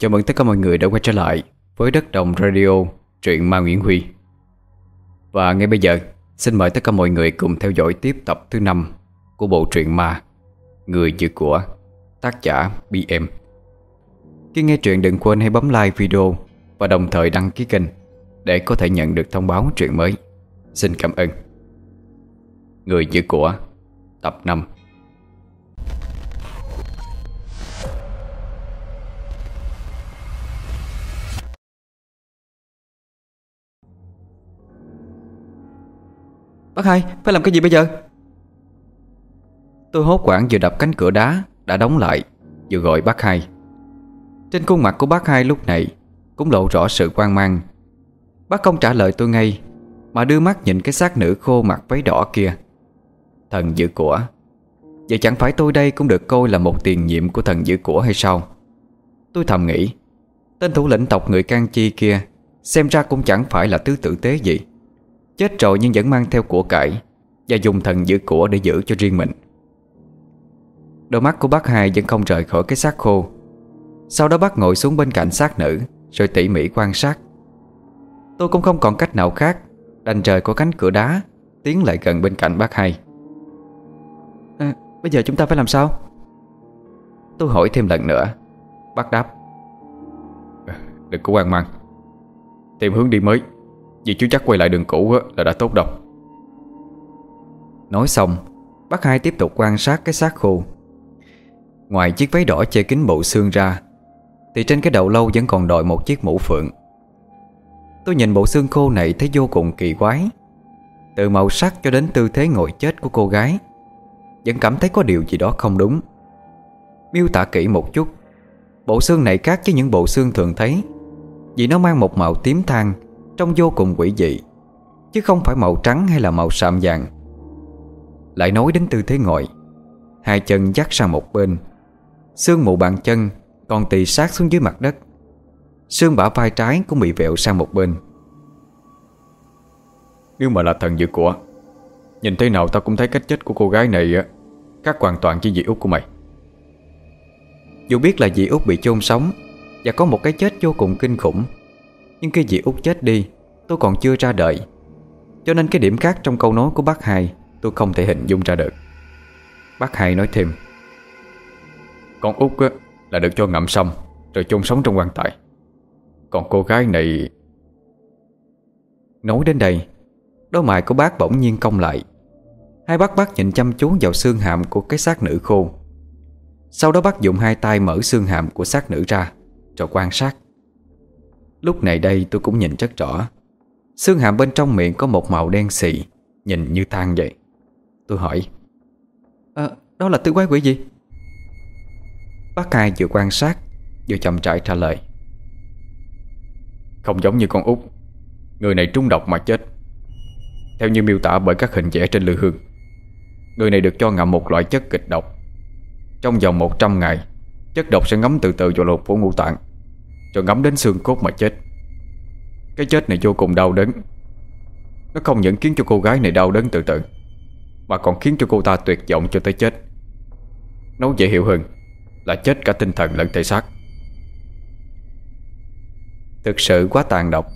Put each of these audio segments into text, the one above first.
Chào mừng tất cả mọi người đã quay trở lại với Đất Đồng Radio, truyện Ma Nguyễn Huy. Và ngay bây giờ, xin mời tất cả mọi người cùng theo dõi tiếp tập thứ 5 của bộ truyện Ma Người chữ của tác giả BM Khi nghe truyện đừng quên hãy bấm like video và đồng thời đăng ký kênh để có thể nhận được thông báo truyện mới. Xin cảm ơn. Người chữ của tập 5 Bác hai, phải làm cái gì bây giờ? Tôi hốt quảng vừa đập cánh cửa đá Đã đóng lại Vừa gọi bác hai. Trên khuôn mặt của bác hai lúc này Cũng lộ rõ sự quan mang. Bác không trả lời tôi ngay Mà đưa mắt nhìn cái xác nữ khô mặt váy đỏ kia. Thần giữ của Vậy chẳng phải tôi đây cũng được coi là một tiền nhiệm của thần giữ của hay sao? Tôi thầm nghĩ Tên thủ lĩnh tộc người can chi kia Xem ra cũng chẳng phải là thứ tử tế gì. Chết rồi nhưng vẫn mang theo của cải Và dùng thần giữ của để giữ cho riêng mình. Đôi mắt của bác hai vẫn không rời khỏi cái xác khô. Sau đó bác ngồi xuống bên cạnh xác nữ Rồi tỉ mỉ quan sát. Tôi cũng không còn cách nào khác Đành rời qua cánh cửa đá Tiến lại gần bên cạnh bác hai. À, Bây giờ chúng ta phải làm sao? Tôi hỏi thêm lần nữa. Bác đáp. Đừng có quan mang. Tìm hướng đi mới vì chú chắc quay lại đường cũ là đã tốt đâu Nói xong, Bác hai tiếp tục quan sát cái xác khô. Ngoài chiếc váy đỏ che kín bộ xương ra, Thì trên cái đầu lâu vẫn còn đội một chiếc mũ phượng. Tôi nhìn bộ xương khô này thấy vô cùng kỳ quái. Từ màu sắc cho đến tư thế ngồi chết của cô gái, Vẫn cảm thấy có điều gì đó không đúng. Miêu tả kỹ một chút, Bộ xương này khác với những bộ xương thường thấy, Vì nó mang một màu tím than Trông vô cùng quỷ dị Chứ không phải màu trắng hay là màu sạm vàng. Lại nói đến tư thế ngồi Hai chân dắt sang một bên Xương mù bàn chân Còn tì sát xuống dưới mặt đất Xương bả vai trái cũng bị vẹo sang một bên. Nếu mà là thần dữ của Nhìn thế nào tao cũng thấy cách chết của cô gái này Khác hoàn toàn với dì út của mày. Dù biết là dì út bị chôn sống Và có một cái chết vô cùng kinh khủng nhưng khi dì út chết đi Tôi còn chưa ra đời. Cho nên cái điểm khác trong câu nói của bác hai Tôi không thể hình dung ra được. Bác hai nói thêm Con út á, là được cho ngậm xong Rồi chôn sống trong quan tài. Còn cô gái này Nói đến đây Đôi mày của bác bỗng nhiên cong lại. Hai bác bác nhìn chăm chú vào xương hàm của cái xác nữ khô. Sau đó bác dùng hai tay mở xương hàm của xác nữ ra Rồi quan sát. Lúc này đây tôi cũng nhìn rất rõ. Xương hàm bên trong miệng có một màu đen xì Nhìn như than vậy. Tôi hỏi à, Đó là tư quái quỷ gì? Bác hai vừa quan sát Vừa chậm trải trả lời Không giống như con út. Người này trúng độc mà chết. Theo như miêu tả bởi các hình vẽ trên lư hương Người này được cho ngậm một loại chất kịch độc. Trong vòng 100 ngày Chất độc sẽ ngấm từ từ vào lột phủ ngũ tạng. Rồi ngắm đến xương cốt mà chết. Cái chết này vô cùng đau đớn. Nó không những khiến cho cô gái này đau đớn tự tử, Mà còn khiến cho cô ta tuyệt vọng cho tới chết. Nói dễ hiểu hơn Là chết cả tinh thần lẫn thể xác. Thực sự quá tàn độc.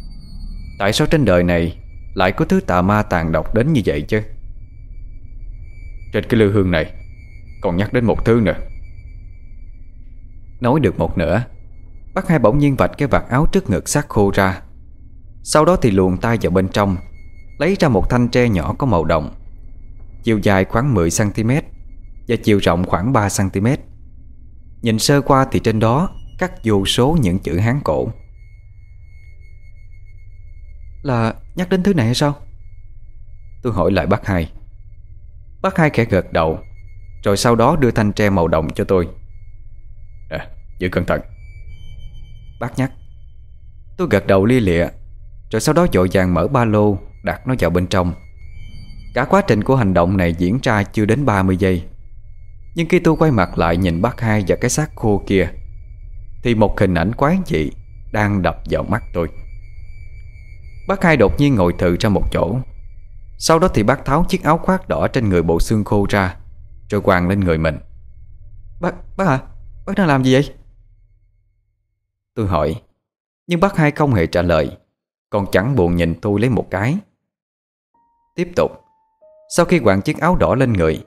Tại sao trên đời này Lại có thứ tà ma tàn độc đến như vậy chứ? Trên cái lư hương này Còn nhắc đến một thứ nữa. Nói được một nửa Bác hai bỗng nhiên vạch cái vạt áo trước ngực xác khô ra. Sau đó thì luồn tay vào bên trong Lấy ra một thanh tre nhỏ có màu đồng Chiều dài khoảng 10cm Và chiều rộng khoảng 3cm Nhìn sơ qua thì trên đó Cắt vô số những chữ Hán cổ. Là nhắc đến thứ này hay sao? Tôi hỏi lại bác hai. Bác hai khẽ gật đầu Rồi sau đó đưa thanh tre màu đồng cho tôi. À, giữ cẩn thận. Bác nhắc. Tôi gật đầu lia lịa Rồi sau đó dội vàng mở ba lô Đặt nó vào bên trong. Cả quá trình của hành động này diễn ra chưa đến 30 giây. Nhưng khi tôi quay mặt lại nhìn bác hai và cái xác khô kia Thì một hình ảnh quái dị Đang đập vào mắt tôi. Bác hai đột nhiên ngồi thự ra một chỗ. Sau đó thì bác tháo chiếc áo khoác đỏ trên người bộ xương khô ra Rồi quàng lên người mình. Bác, bác à, bác đang làm gì vậy? Tôi hỏi. Nhưng bác hai không hề trả lời. Còn chẳng buồn nhìn tôi lấy một cái. Tiếp tục. Sau khi quàng chiếc áo đỏ lên người,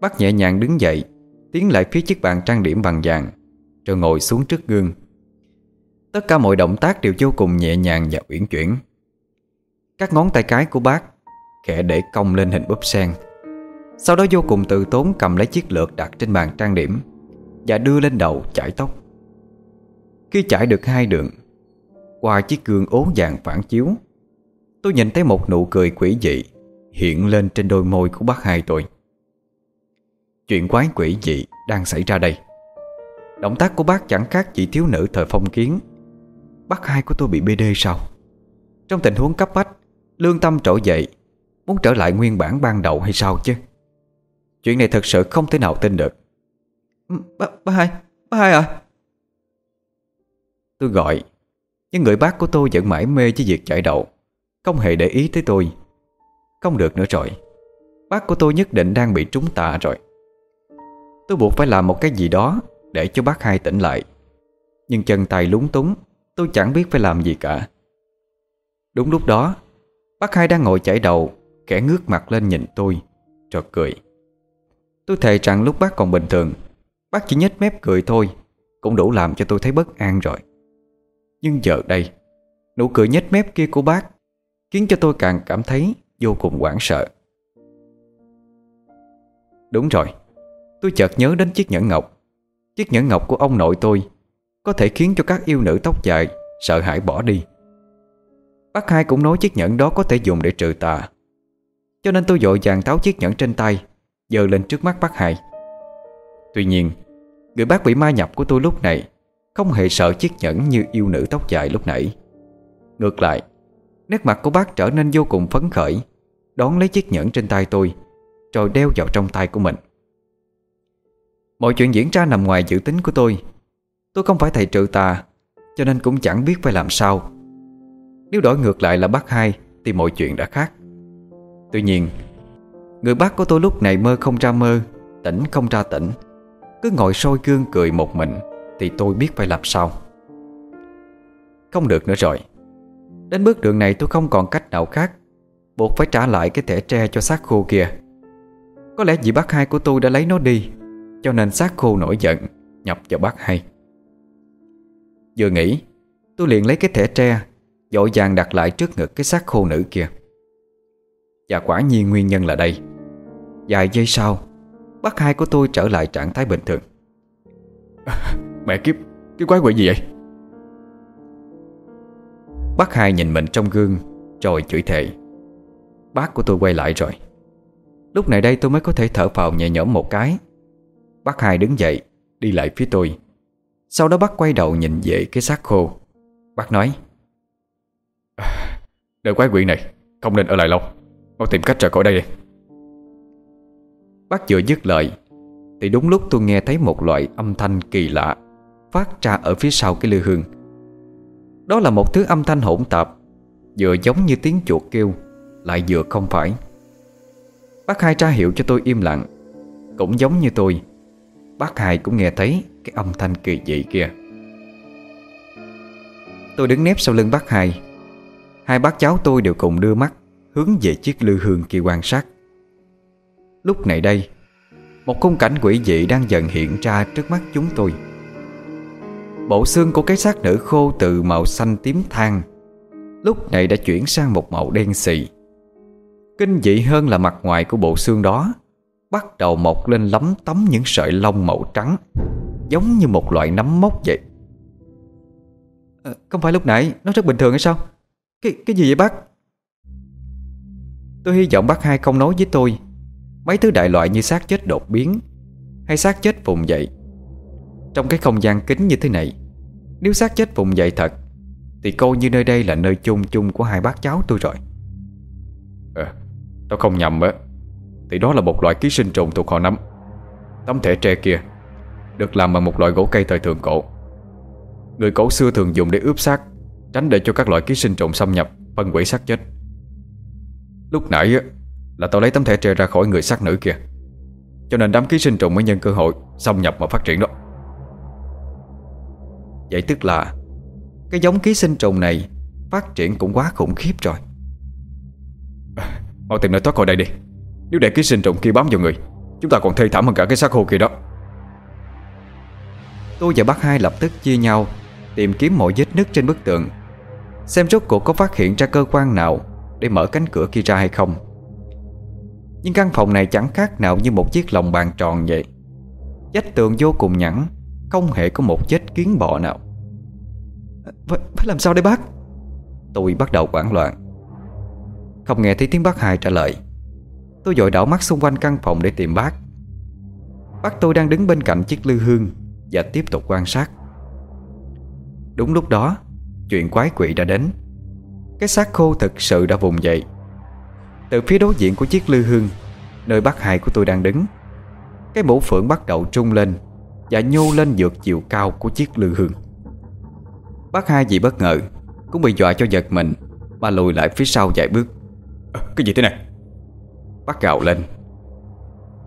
Bác nhẹ nhàng đứng dậy, Tiến lại phía chiếc bàn trang điểm bằng vàng, Rồi ngồi xuống trước gương. Tất cả mọi động tác đều vô cùng nhẹ nhàng và uyển chuyển. Các ngón tay cái của bác Khẽ để cong lên hình búp sen. Sau đó vô cùng tự tốn cầm lấy chiếc lược đặt trên bàn trang điểm Và đưa lên đầu chải tóc. Khi chạy được hai đường Qua chiếc gương ố vàng phản chiếu Tôi nhìn thấy một nụ cười quỷ dị Hiện lên trên đôi môi của bác hai tôi. Chuyện quái quỷ dị đang xảy ra đây. Động tác của bác chẳng khác chỉ thiếu nữ thời phong kiến. Bác hai của tôi bị BD sao? Trong tình huống cấp bách Lương tâm trỗi dậy Muốn trở lại nguyên bản ban đầu hay sao chứ? Chuyện này thật sự không thể nào tin được. Bác, bác hai Bác hai à? Tôi gọi, Nhưng người bác của tôi vẫn mãi mê với việc chạy đậu, Không hề để ý tới tôi. Không được nữa rồi, Bác của tôi nhất định đang bị trúng tà rồi. Tôi buộc phải làm một cái gì đó Để cho bác hai tỉnh lại. Nhưng chân tay lúng túng, Tôi chẳng biết phải làm gì cả. Đúng lúc đó, Bác hai đang ngồi chảy đầu, Kẻ ngước mặt lên nhìn tôi, Rồi cười. Tôi thề rằng lúc bác còn bình thường, Bác chỉ nhếch mép cười thôi, Cũng đủ làm cho tôi thấy bất an rồi. Nhưng giờ đây, Nụ cười nhếch mép kia của bác Khiến cho tôi càng cảm thấy vô cùng hoảng sợ. Đúng rồi, Tôi chợt nhớ đến chiếc nhẫn ngọc. Chiếc nhẫn ngọc của ông nội tôi Có thể khiến cho các yêu nữ tóc dài Sợ hãi bỏ đi. Bác hai cũng nói chiếc nhẫn đó có thể dùng để trừ tà. Cho nên tôi vội vàng tháo chiếc nhẫn trên tay Giờ lên trước mắt bác hai. Tuy nhiên, Người bác bị ma nhập của tôi lúc này không hề sợ chiếc nhẫn như yêu nữ tóc dài lúc nãy. Ngược lại, Nét mặt của bác trở nên vô cùng phấn khởi, Đón lấy chiếc nhẫn trên tay tôi, Rồi đeo vào trong tay của mình. Mọi chuyện diễn ra nằm ngoài dự tính của tôi. Tôi không phải thầy trừ tà, Cho nên cũng chẳng biết phải làm sao. Nếu đổi ngược lại là bác hai, Thì mọi chuyện đã khác. Tuy nhiên, Người bác của tôi lúc này mơ không ra mơ, Tỉnh không ra tỉnh, Cứ ngồi soi gương cười một mình. Thì tôi biết phải làm sao. Không được nữa rồi. Đến bước đường này tôi không còn cách nào khác, Buộc phải trả lại cái thẻ tre cho xác khô kia. Có lẽ vì bác hai của tôi đã lấy nó đi, cho nên xác khô nổi giận Nhập vào bác hai. Vừa nghĩ, Tôi liền lấy cái thẻ tre, Dội vàng đặt lại trước ngực cái xác khô nữ kia. Và quả nhiên nguyên nhân là đây. Vài giây sau, Bác hai của tôi trở lại trạng thái bình thường. Mẹ kiếp, Cái quái quỷ gì vậy? Bác hai nhìn mình trong gương, Rồi chửi thề. Bác của tôi quay lại rồi. Lúc này đây tôi mới có thể thở phào nhẹ nhõm một cái. Bác hai đứng dậy, Đi lại phía tôi. Sau đó bác quay đầu nhìn về cái xác khô. Bác nói à, Đời quái quỷ này, Không nên ở lại lâu. Mau tìm cách rời khỏi đây đi. Bác vừa dứt lời, Thì đúng lúc tôi nghe thấy một loại âm thanh kỳ lạ. Phát ra ở phía sau cái lư hương. Đó là một thứ âm thanh hỗn tạp, Vừa giống như tiếng chuột kêu, Lại vừa không phải. Bác hai tra hiệu cho tôi im lặng, Cũng giống như tôi. Bác hai cũng nghe thấy cái âm thanh kỳ dị kia. Tôi đứng nép sau lưng bác hai. Hai bác cháu tôi đều cùng đưa mắt Hướng về chiếc lư hương kia quan sát. Lúc này đây, Một khung cảnh quỷ dị đang dần hiện ra trước mắt chúng tôi. Bộ xương của cái xác nữ khô từ màu xanh tím than. Lúc này đã chuyển sang một màu đen xì. Kinh dị hơn là mặt ngoài của bộ xương đó Bắt đầu mọc lên lấm tấm những sợi lông màu trắng Giống như một loại nấm mốc vậy. À, Không phải lúc nãy Nó rất bình thường hay sao? Cái cái gì vậy bác? Tôi hy vọng bác hai không nói với tôi. Mấy thứ đại loại như xác chết đột biến Hay xác chết vùng dậy trong cái không gian kính như thế này. Nếu xác chết vùng dậy thật Thì coi như nơi đây là nơi chung chung của hai bác cháu tôi rồi. À, Tao không nhầm á thì đó là một loại ký sinh trùng thuộc họ nấm Tấm thẻ tre kia Được làm bằng một loại gỗ cây thời thượng cổ. Người cổ xưa thường dùng để ướp xác Tránh để cho các loại ký sinh trùng xâm nhập Phân hủy xác chết. Lúc nãy là tao lấy tấm thẻ tre ra khỏi người xác nữ kia. Cho nên đám ký sinh trùng mới nhân cơ hội Xâm nhập và phát triển đó. Vậy tức là Cái giống ký sinh trùng này Phát triển cũng quá khủng khiếp rồi. Mau tìm nơi thoát khỏi đây đi. Nếu để ký sinh trùng kia bám vào người Chúng ta còn thê thảm hơn cả cái xác khô kia đó. Tôi và bác hai lập tức chia nhau Tìm kiếm mọi vết nứt trên bức tượng, Xem rốt cuộc có phát hiện ra cơ quan nào Để mở cánh cửa kia ra hay không. Nhưng căn phòng này chẳng khác nào như một chiếc lồng bàn tròn vậy. Dách tường vô cùng nhẵn không hề có một chết kiến bọ nào. Phải, phải làm sao đây bác? Tôi bắt đầu hoảng loạn. Không nghe thấy tiếng bác hai trả lời. Tôi dội đảo mắt xung quanh căn phòng để tìm bác. Bác tôi đang đứng bên cạnh chiếc lư hương Và tiếp tục quan sát. Đúng lúc đó Chuyện quái quỷ đã đến. Cái xác khô thực sự đã vùng dậy. Từ phía đối diện của chiếc lư hương Nơi bác hai của tôi đang đứng Cái mũ phượng bắt đầu trung lên. Và nhô lên vượt chiều cao của chiếc lư hương. Bác hai vì bất ngờ Cũng bị dọa cho giật mình Mà lùi lại phía sau vài bước. À, Cái gì thế này? Bác gào lên.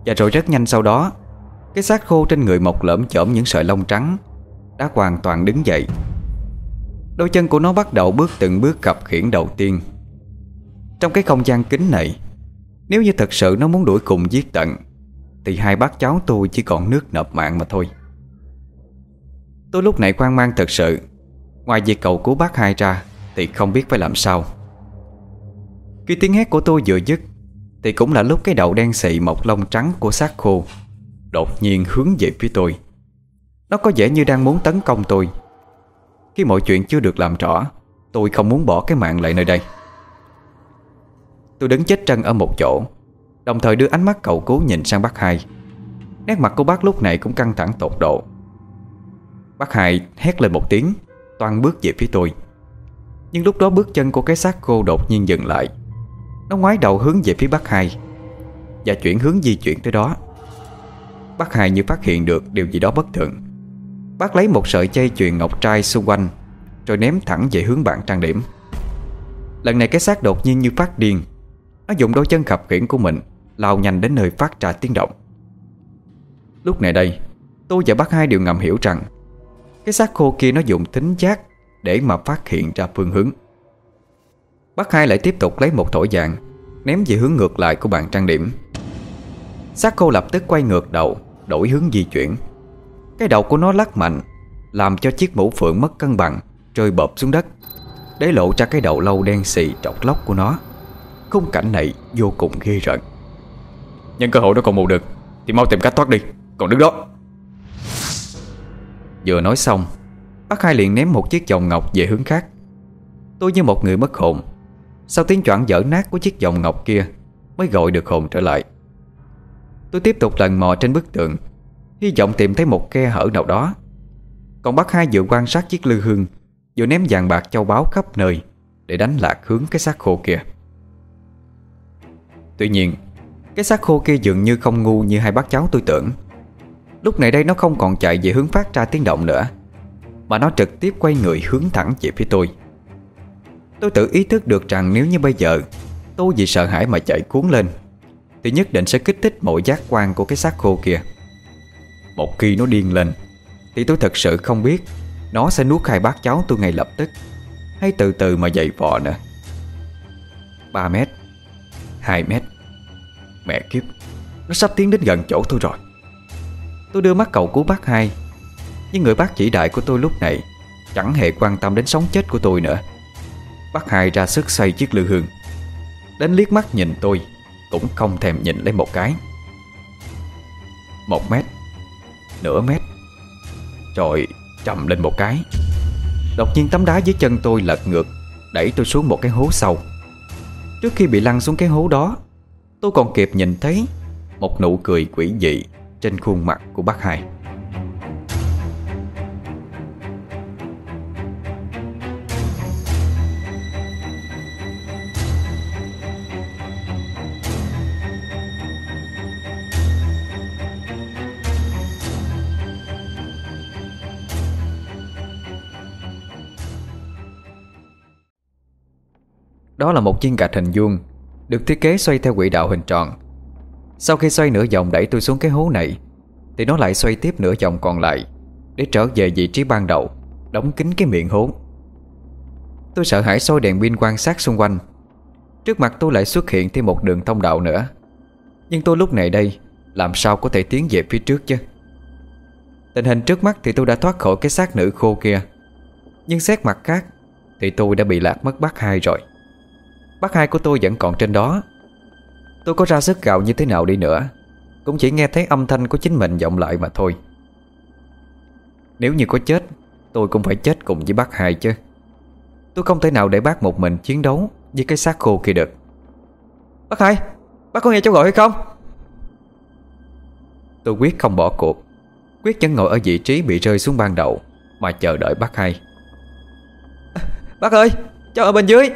Và rồi rất nhanh sau đó Cái xác khô trên người mọc lởm chởm những sợi lông trắng Đã hoàn toàn đứng dậy. Đôi chân của nó bắt đầu bước từng bước cập khiển đầu tiên. Trong cái không gian kính này Nếu như thật sự nó muốn đuổi cùng giết tận thì hai bác cháu tôi chỉ còn nước nộp mạng mà thôi. Tôi lúc này quan mang thật sự. Ngoài việc cầu cứu bác hai ra, Thì không biết phải làm sao. Khi tiếng hét của tôi vừa dứt, Thì cũng là lúc cái đầu đen xị mọc lông trắng của xác khô Đột nhiên hướng về phía tôi. Nó có vẻ như đang muốn tấn công tôi. Khi mọi chuyện chưa được làm rõ, Tôi không muốn bỏ cái mạng lại nơi đây. Tôi đứng chết trân ở một chỗ Đồng thời đưa ánh mắt cầu cứu nhìn sang bác hai. Nét mặt của bác lúc này cũng căng thẳng tột độ. Bác hai hét lên một tiếng, Toan bước về phía tôi. Nhưng lúc đó bước chân của cái xác khô đột nhiên dừng lại. Nó ngoái đầu hướng về phía bác hai Và chuyển hướng di chuyển tới đó. Bác hai như phát hiện được điều gì đó bất thường. Bác lấy một sợi dây chuyền ngọc trai xung quanh, Rồi ném thẳng về hướng bạn trang điểm. Lần này cái xác đột nhiên như phát điên nó dùng đôi chân khập khiển của mình, Lao nhanh đến nơi phát ra tiếng động. Lúc này đây, Tôi và bác hai đều ngầm hiểu rằng, cái xác khô kia nó dùng tính giác Để mà phát hiện ra phương hướng. Bác hai lại tiếp tục lấy một thổi dạng Ném về hướng ngược lại của bàn trang điểm. Xác khô lập tức quay ngược đầu, Đổi hướng di chuyển. Cái đầu của nó lắc mạnh, Làm cho chiếc mũ phượng mất cân bằng, Rơi bợp xuống đất, Để lộ ra cái đầu lâu đen xì trọc lóc của nó. Khung cảnh này vô cùng ghê rợn. Nhân cơ hội nó còn mù được, Thì mau tìm cách thoát đi. Còn đứng đó. Vừa nói xong, Bác hai liền ném một chiếc vòng ngọc về hướng khác. Tôi như một người mất hồn. Sau tiếng choảng dở nát của chiếc vòng ngọc kia, Mới gọi được hồn trở lại. Tôi tiếp tục lần mò trên bức tượng Hy vọng tìm thấy một khe hở nào đó. Còn bác hai vừa quan sát chiếc lư hương, Vừa ném vàng bạc châu báu khắp nơi Để đánh lạc hướng cái xác khô kia. Tuy nhiên, Cái xác khô kia dường như không ngu như hai bác cháu tôi tưởng. Lúc này đây nó không còn chạy về hướng phát ra tiếng động nữa, Mà nó trực tiếp quay người hướng thẳng về phía tôi. Tôi tự ý thức được rằng nếu như bây giờ Tôi vì sợ hãi mà chạy cuốn lên, Thì nhất định sẽ kích thích mọi giác quan của cái xác khô kia. Một khi nó điên lên, Thì tôi thật sự không biết Nó sẽ nuốt hai bác cháu tôi ngay lập tức, Hay từ từ mà dậy vò nữa. 3 mét 2 mét. Mẹ kiếp, Nó sắp tiến đến gần chỗ tôi rồi. Tôi đưa mắt cầu cứu bác hai, Nhưng người bác chỉ đại của tôi lúc này Chẳng hề quan tâm đến sống chết của tôi nữa. Bác hai ra sức xoay chiếc lư hương, Đến liếc mắt nhìn tôi, Cũng không thèm nhìn lấy một cái. Một mét, Nửa mét, Rồi trầm lên một cái. Đột nhiên tấm đá dưới chân tôi lật ngược, Đẩy tôi xuống một cái hố sâu. Trước khi bị lăn xuống cái hố đó, Tôi còn kịp nhìn thấy Một nụ cười quỷ dị trên khuôn mặt của bác hai. Đó là một viên gạch hình vuông Được thiết kế xoay theo quỹ đạo hình tròn. Sau khi xoay nửa vòng đẩy tôi xuống cái hố này, Thì nó lại xoay tiếp nửa vòng còn lại, Để trở về vị trí ban đầu, Đóng kín cái miệng hố. Tôi sợ hãi soi đèn pin quan sát xung quanh. Trước mặt tôi lại xuất hiện thêm một đường thông đạo nữa. Nhưng tôi lúc này đây, Làm sao có thể tiến về phía trước chứ? Tình hình trước mắt thì tôi đã thoát khỏi cái xác nữ khô kia. Nhưng xét mặt khác, Thì tôi đã bị lạc mất bát hai rồi. Bác hai của tôi vẫn còn trên đó. Tôi có ra sức gạo như thế nào đi nữa, Cũng chỉ nghe thấy âm thanh của chính mình vọng lại mà thôi. Nếu như có chết, Tôi cũng phải chết cùng với bác hai chứ. Tôi không thể nào để bác một mình chiến đấu Với cái xác khô kia được. Bác hai, Bác có nghe cháu gọi hay không? Tôi quyết không bỏ cuộc, Quyết vẫn ngồi ở vị trí bị rơi xuống ban đầu Mà chờ đợi bác hai. Bác ơi, Cháu ở bên dưới.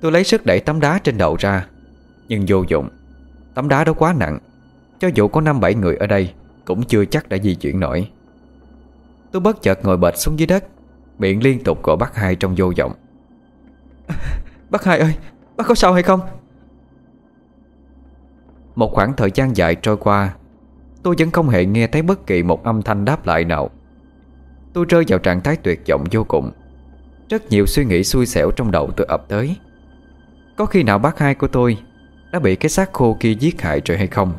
Tôi lấy sức đẩy tấm đá trên đầu ra. Nhưng vô dụng. Tấm đá đó quá nặng. Cho dù có 5-7 người ở đây Cũng chưa chắc đã di chuyển nổi. Tôi bất chợt ngồi bệt xuống dưới đất Miệng liên tục gọi bác hai trong vô vọng Bác hai ơi Bác có sao hay không? Một khoảng thời gian dài trôi qua Tôi vẫn không hề nghe thấy bất kỳ một âm thanh đáp lại nào. Tôi rơi vào trạng thái tuyệt vọng vô cùng. Rất nhiều suy nghĩ xui xẻo trong đầu tôi ập tới có khi nào bác hai của tôi Đã bị cái xác khô kia giết hại rồi hay không?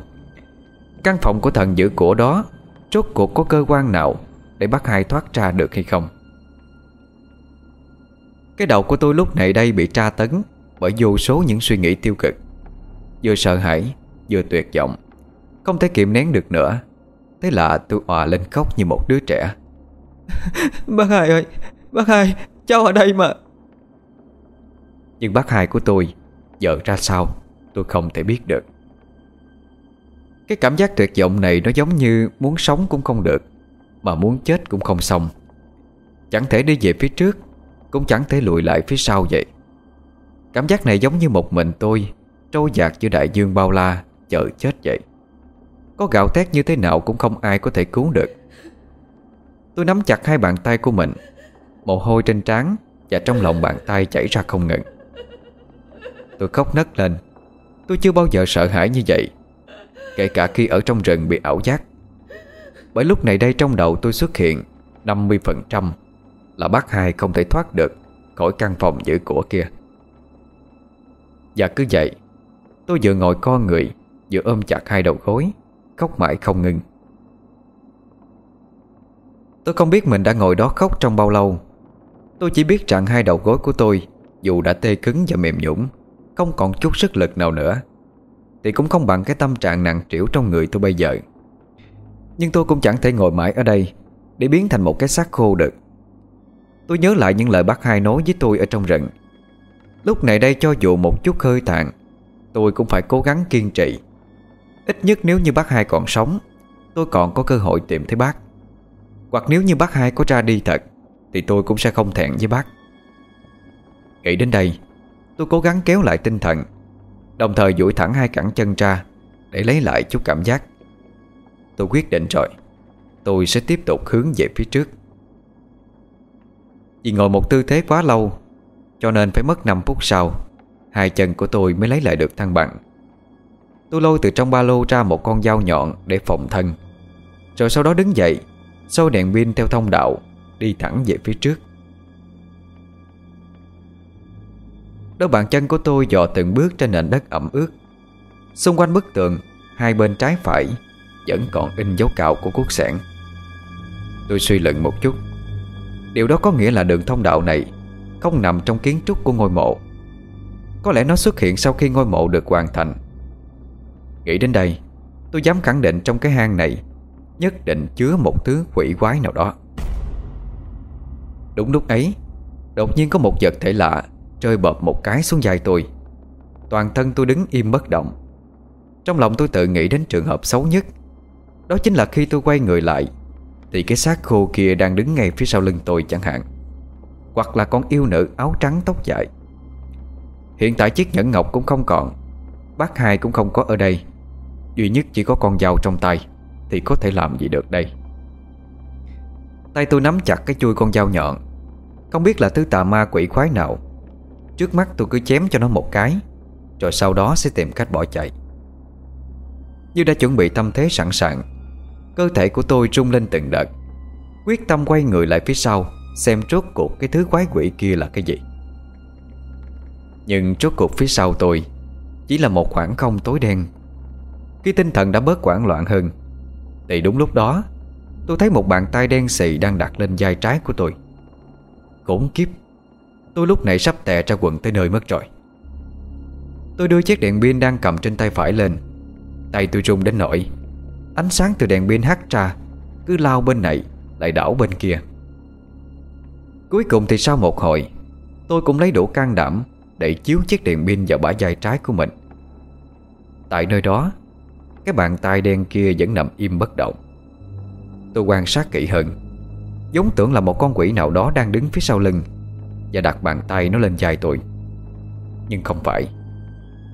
Căn phòng của thần giữ của đó, Rốt cuộc có cơ quan nào Để bác hai thoát ra được hay không? Cái đầu của tôi lúc này đây bị tra tấn Bởi vô số những suy nghĩ tiêu cực. Vừa sợ hãi, Vừa tuyệt vọng, Không thể kiềm nén được nữa. Thế là tôi òa lên khóc như một đứa trẻ. Bác hai ơi, Bác hai, Cháu ở đây mà. Nhưng bác hai của tôi Giờ ra sao, Tôi không thể biết được. Cái cảm giác tuyệt vọng này Nó giống như muốn sống cũng không được, Mà muốn chết cũng không xong. Chẳng thể đi về phía trước, Cũng chẳng thể lùi lại phía sau vậy. Cảm giác này giống như một mình tôi, Trôi dạt giữa đại dương bao la, Chờ chết vậy. Có gạo thét như thế nào cũng không ai có thể cứu được. Tôi nắm chặt hai bàn tay của mình, Mồ hôi trên trán Và trong lòng bàn tay chảy ra không ngừng. Tôi khóc nấc lên. Tôi chưa bao giờ sợ hãi như vậy, Kể cả khi ở trong rừng bị ảo giác. Bởi lúc này đây trong đầu tôi xuất hiện 50% Là bác hai không thể thoát được Khỏi căn phòng giữ của kia. Và cứ vậy, Tôi vừa ngồi co người, Vừa ôm chặt hai đầu gối, Khóc mãi không ngừng. Tôi không biết mình đã ngồi đó khóc trong bao lâu. Tôi chỉ biết rằng hai đầu gối của tôi Dù đã tê cứng và mềm nhũng không còn chút sức lực nào nữa. Thì cũng không bằng cái tâm trạng nặng trĩu trong người tôi bây giờ. Nhưng tôi cũng chẳng thể ngồi mãi ở đây Để biến thành một cái xác khô được. Tôi nhớ lại những lời bác hai nói với tôi ở trong rừng. Lúc này đây cho dù một chút hơi tàn Tôi cũng phải cố gắng kiên trì. Ít nhất nếu như bác hai còn sống, Tôi còn có cơ hội tìm thấy bác. Hoặc nếu như bác hai có ra đi thật, Thì tôi cũng sẽ không thẹn với bác. Nghĩ đến đây Tôi cố gắng kéo lại tinh thần, Đồng thời duỗi thẳng hai cẳng chân ra Để lấy lại chút cảm giác. Tôi quyết định rồi, Tôi sẽ tiếp tục hướng về phía trước. Vì ngồi một tư thế quá lâu, Cho nên phải mất 5 phút sau, Hai chân của tôi mới lấy lại được thăng bằng. Tôi lôi từ trong ba lô ra một con dao nhọn Để phòng thân, Rồi sau đó đứng dậy sau đèn pin theo thông đạo, Đi thẳng về phía trước. Đôi bàn chân của tôi dò từng bước trên nền đất ẩm ướt. Xung quanh bức tường, Hai bên trái phải Vẫn còn in dấu cạo của cuốc sẻn Tôi suy luận một chút. Điều đó có nghĩa là đường thông đạo này Không nằm trong kiến trúc của ngôi mộ. Có lẽ nó xuất hiện sau khi ngôi mộ được hoàn thành. Nghĩ đến đây, Tôi dám khẳng định trong cái hang này Nhất định chứa một thứ quỷ quái nào đó. Đúng lúc ấy, Đột nhiên có một vật thể lạ Rơi bợp một cái xuống dài tôi. Toàn thân tôi đứng im bất động. Trong lòng tôi tự nghĩ đến trường hợp xấu nhất. Đó chính là khi tôi quay người lại, Thì cái xác khô kia đang đứng ngay phía sau lưng tôi chẳng hạn. Hoặc là con yêu nữ áo trắng tóc dài. Hiện tại chiếc nhẫn ngọc cũng không còn, Bác hai cũng không có ở đây. Duy nhất chỉ có con dao trong tay, Thì có thể làm gì được đây? Tay tôi nắm chặt cái chui con dao nhọn. Không biết là thứ tà ma quỷ khoái nào Trước mắt tôi cứ chém cho nó một cái, Rồi sau đó sẽ tìm cách bỏ chạy. Như đã chuẩn bị tâm thế sẵn sàng, Cơ thể của tôi rung lên từng đợt. Quyết tâm quay người lại phía sau, Xem rốt cuộc cái thứ quái quỷ kia là cái gì. Nhưng rốt cuộc phía sau tôi Chỉ là một khoảng không tối đen. Khi tinh thần đã bớt quảng loạn hơn, Thì đúng lúc đó, Tôi thấy một bàn tay đen xì đang đặt lên vai trái của tôi. Khốn kiếp! Tôi lúc nãy sắp tè ra quận tới nơi mất rồi. Tôi đưa chiếc đèn pin đang cầm trên tay phải lên. Tay tôi rung đến nỗi, Ánh sáng từ đèn pin hắt ra, Cứ lao bên này, Lại đảo bên kia. Cuối cùng thì sau một hồi, Tôi cũng lấy đủ can đảm Để chiếu chiếc đèn pin vào bả vai trái của mình. Tại nơi đó, Cái bàn tay đen kia vẫn nằm im bất động. Tôi quan sát kỹ hơn, Giống tưởng là một con quỷ nào đó đang đứng phía sau lưng. Và đặt bàn tay nó lên vai tôi. Nhưng không phải.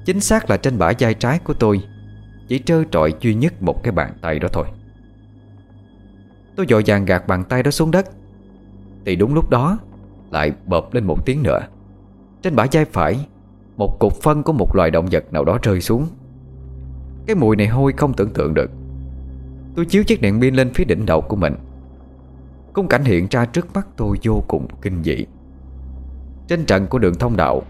Chính xác là trên bả vai trái của tôi, Chỉ trơ trọi duy nhất một cái bàn tay đó thôi. Tôi dội vàng gạt bàn tay đó xuống đất. Thì đúng lúc đó, Lại bợp lên một tiếng nữa. Trên bả vai phải, Một cục phân của một loài động vật nào đó rơi xuống. Cái mùi này hôi không tưởng tượng được. Tôi chiếu chiếc đèn pin lên phía đỉnh đầu của mình. Khung cảnh hiện ra trước mắt tôi vô cùng kinh dị. Trên trận của đường thông đạo,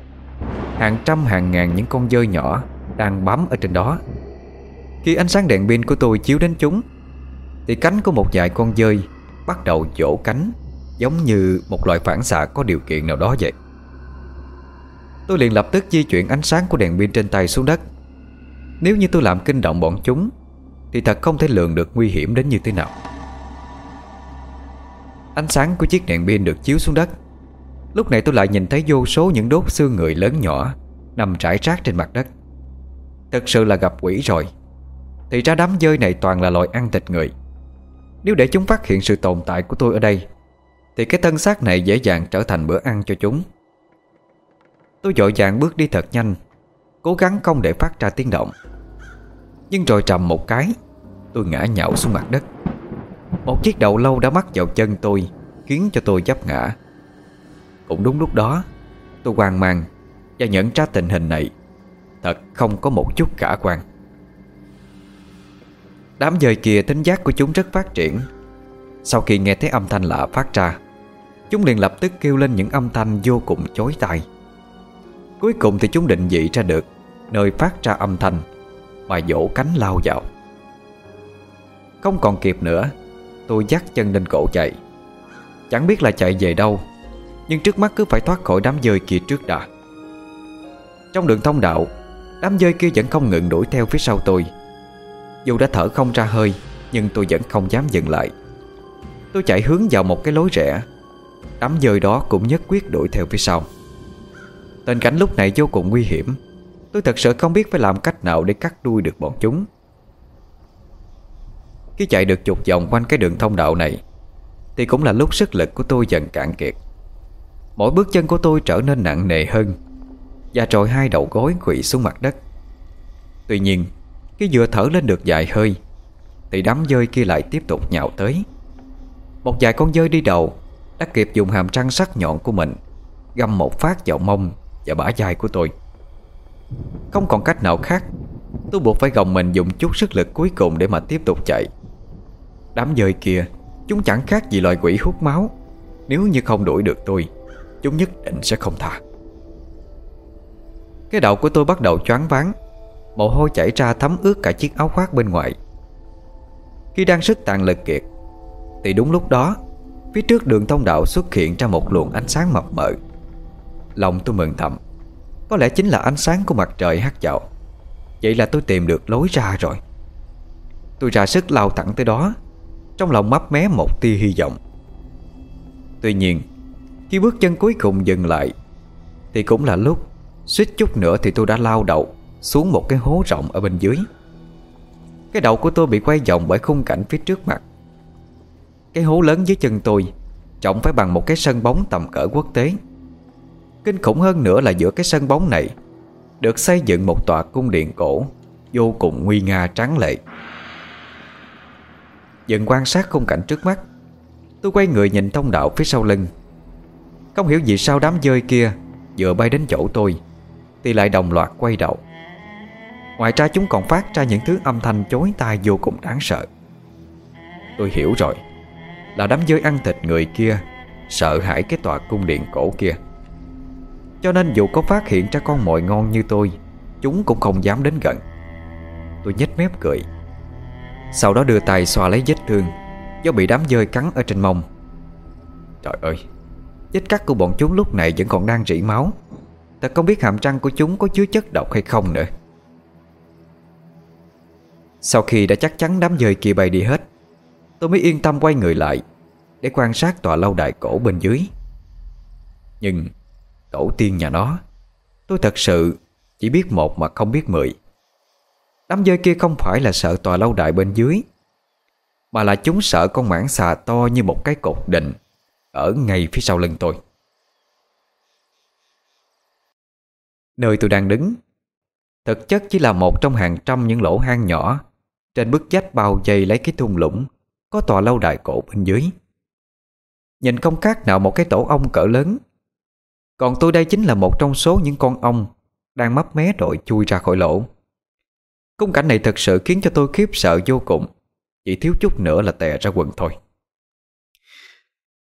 Hàng trăm hàng ngàn những con dơi nhỏ Đang bám ở trên đó. Khi ánh sáng đèn pin của tôi chiếu đến chúng, Thì cánh của một vài con dơi Bắt đầu vỗ cánh, Giống như một loại phản xạ có điều kiện nào đó vậy. Tôi liền lập tức di chuyển ánh sáng của đèn pin trên tay xuống đất. Nếu như tôi làm kinh động bọn chúng, Thì thật không thể lường được nguy hiểm đến như thế nào. Ánh sáng của chiếc đèn pin được chiếu xuống đất. Lúc này tôi lại nhìn thấy vô số những đốt xương người lớn nhỏ Nằm rải rác trên mặt đất. Thật sự là gặp quỷ rồi. Thì ra đám dơi này toàn là loài ăn thịt người. Nếu để chúng phát hiện sự tồn tại của tôi ở đây, Thì cái thân xác này dễ dàng trở thành bữa ăn cho chúng. Tôi dội vàng bước đi thật nhanh, Cố gắng không để phát ra tiếng động. Nhưng rồi trầm một cái, Tôi ngã nhạo xuống mặt đất. Một chiếc đầu lâu đã mắc vào chân tôi, Khiến cho tôi dấp ngã cũng đúng lúc đó, Tôi hoang mang Và nhận ra tình hình này. Thật không có một chút khả quan. Đám dơi kia tính giác của chúng rất phát triển. Sau khi nghe thấy âm thanh lạ phát ra, Chúng liền lập tức kêu lên những âm thanh vô cùng chối tai. Cuối cùng thì chúng định vị ra được Nơi phát ra âm thanh Mà vỗ cánh lao vào. Không còn kịp nữa, Tôi dắt chân lên cổ chạy. Chẳng biết là chạy về đâu nhưng trước mắt cứ phải thoát khỏi đám dơi kia trước đã. Trong đường thông đạo, Đám dơi kia vẫn không ngừng đuổi theo phía sau tôi. Dù đã thở không ra hơi, Nhưng tôi vẫn không dám dừng lại. Tôi chạy hướng vào một cái lối rẽ. Đám dơi đó cũng nhất quyết đuổi theo phía sau. Tình cảnh lúc này vô cùng nguy hiểm. Tôi thật sự không biết phải làm cách nào để cắt đuôi được bọn chúng. Khi chạy được chục vòng quanh cái đường thông đạo này, Thì cũng là lúc sức lực của tôi dần cạn kiệt. Mỗi bước chân của tôi trở nên nặng nề hơn Và rồi hai đầu gối quỵ xuống mặt đất. Tuy nhiên, Khi vừa thở lên được vài hơi, Thì đám dơi kia lại tiếp tục nhào tới. Một vài con dơi đi đầu Đã kịp dùng hàm răng sắc nhọn của mình Găm một phát vào mông Và bả vai của tôi. Không còn cách nào khác, Tôi buộc phải gồng mình dùng chút sức lực cuối cùng Để mà tiếp tục chạy. Đám dơi kia, Chúng chẳng khác gì loài quỷ hút máu, Nếu như không đuổi được tôi. Chúng nhất định sẽ không tha. Cái đầu của tôi bắt đầu choáng váng, Mồ hôi chảy ra thấm ướt cả chiếc áo khoác bên ngoài. Khi đang sức tàn lực kiệt, Thì đúng lúc đó, Phía trước đường thông đạo xuất hiện ra một luồng ánh sáng mập mờ. Lòng tôi mừng thầm, Có lẽ chính là ánh sáng của mặt trời hắt vào Vậy là tôi tìm được lối ra rồi. Tôi ra sức lao thẳng tới đó, Trong lòng mấp mé một tia hy vọng. Tuy nhiên khi bước chân cuối cùng dừng lại, Thì cũng là lúc, Suýt chút nữa thì tôi đã lao đầu Xuống một cái hố rộng ở bên dưới. Cái đầu của tôi bị quay vòng Bởi khung cảnh phía trước mặt. Cái hố lớn dưới chân tôi Trọng phải bằng một cái sân bóng tầm cỡ quốc tế. Kinh khủng hơn nữa là giữa cái sân bóng này Được xây dựng một tòa cung điện cổ Vô cùng nguy nga trắng lệ. Dần quan sát khung cảnh trước mắt, Tôi quay người nhìn thông đạo phía sau lưng không hiểu vì sao đám dơi kia Vừa bay đến chỗ tôi, Thì lại đồng loạt quay đầu. Ngoài ra chúng còn phát ra những thứ âm thanh chối tai vô cùng đáng sợ. Tôi hiểu rồi, Là đám dơi ăn thịt người kia Sợ hãi cái tòa cung điện cổ kia. Cho nên dù có phát hiện ra con mồi ngon như tôi, Chúng cũng không dám đến gần. Tôi nhếch mép cười. Sau đó đưa tay xoa lấy vết thương Do bị đám dơi cắn ở trên mông. Trời ơi Vết cắt của bọn chúng lúc này vẫn còn đang rỉ máu. Thật không biết hàm răng của chúng có chứa chất độc hay không nữa. Sau khi đã chắc chắn đám dơi kia bay đi hết, Tôi mới yên tâm quay người lại Để quan sát tòa lâu đài cổ bên dưới. Nhưng Tổ tiên nhà nó, Tôi thật sự chỉ biết một mà không biết mười. Đám dơi kia không phải là sợ tòa lâu đài bên dưới, Mà là chúng sợ con mãng xà to như một cái cột định. Ở ngay phía sau lưng tôi. Nơi tôi đang đứng, Thực chất chỉ là một trong hàng trăm những lỗ hang nhỏ. Trên bức vách bao dày lấy cái thung lũng, Có tòa lâu đài cổ bên dưới. Nhìn không khác nào một cái tổ ong cỡ lớn. Còn tôi đây chính là một trong số những con ong Đang mấp mé đội chui ra khỏi lỗ. Khung cảnh này thật sự khiến cho tôi khiếp sợ vô cùng. Chỉ thiếu chút nữa là tè ra quần thôi.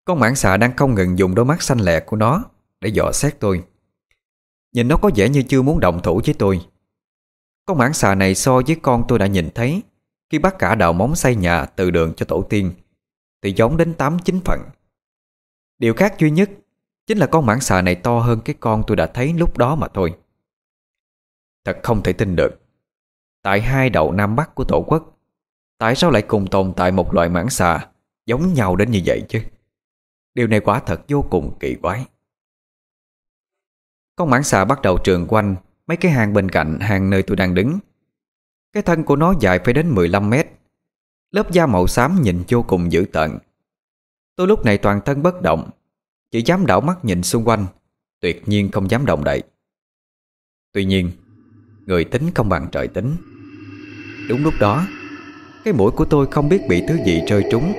Con mãng xà đang không ngừng dùng đôi mắt xanh lẹ của nó Để dò xét tôi. Nhìn nó có vẻ như chưa muốn động thủ với tôi. Con mãng xà này so với con tôi đã nhìn thấy Khi bắt cả đạo móng xây nhà từ đường cho tổ tiên Thì giống đến 8-9 phần. Điều khác duy nhất Chính là con mãng xà này to hơn cái con tôi đã thấy lúc đó mà thôi. Thật không thể tin được. Tại hai đầu Nam Bắc của Tổ quốc, Tại sao lại cùng tồn tại một loại mãng xà Giống nhau đến như vậy chứ? Điều này quả thật vô cùng kỳ quái. Con mãng xà bắt đầu trường quanh, Mấy cái hang bên cạnh hang nơi tôi đang đứng. Cái thân của nó dài phải đến 15 mét. Lớp da màu xám nhìn vô cùng dữ tợn. Tôi lúc này toàn thân bất động, Chỉ dám đảo mắt nhìn xung quanh, Tuyệt nhiên không dám động đậy. Tuy nhiên, Người tính không bằng trời tính. Đúng lúc đó, Cái mũi của tôi không biết bị thứ gì rơi trúng,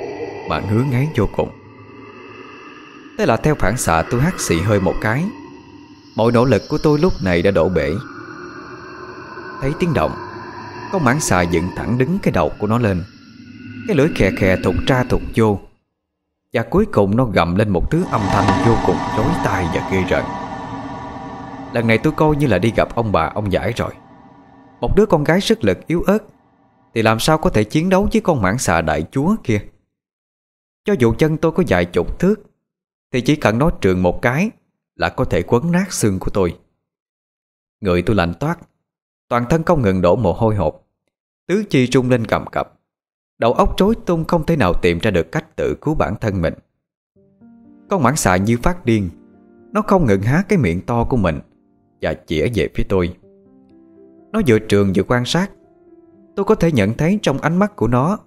Mà ngứa ngáy vô cùng. Thế là theo phản xạ tôi hắt xì hơi một cái. Mọi nỗ lực của tôi lúc này đã đổ bể. Thấy tiếng động Con mãng xà dựng thẳng đứng cái đầu của nó lên. Cái lưỡi khè khè thụt ra thụt vô. Và cuối cùng nó gầm lên một thứ âm thanh vô cùng chói tai và ghê rợn. Lần này tôi coi như là đi gặp ông bà, ông giải rồi. Một đứa con gái sức lực yếu ớt, Thì làm sao có thể chiến đấu với con mãng xà đại chúa kia? Cho dù chân tôi có dài chục thước thì chỉ cần nó trường một cái Là có thể quấn nát xương của tôi. Người tôi lạnh toát, Toàn thân không ngừng đổ mồ hôi hột. Tứ chi trung lên cầm cập, Đầu óc rối tung không thể nào tìm ra được cách tự cứu bản thân mình. Con mãng xà như phát điên, Nó không ngừng há cái miệng to của mình và chĩa về phía tôi. Nó vừa trường vừa quan sát, Tôi có thể nhận thấy trong ánh mắt của nó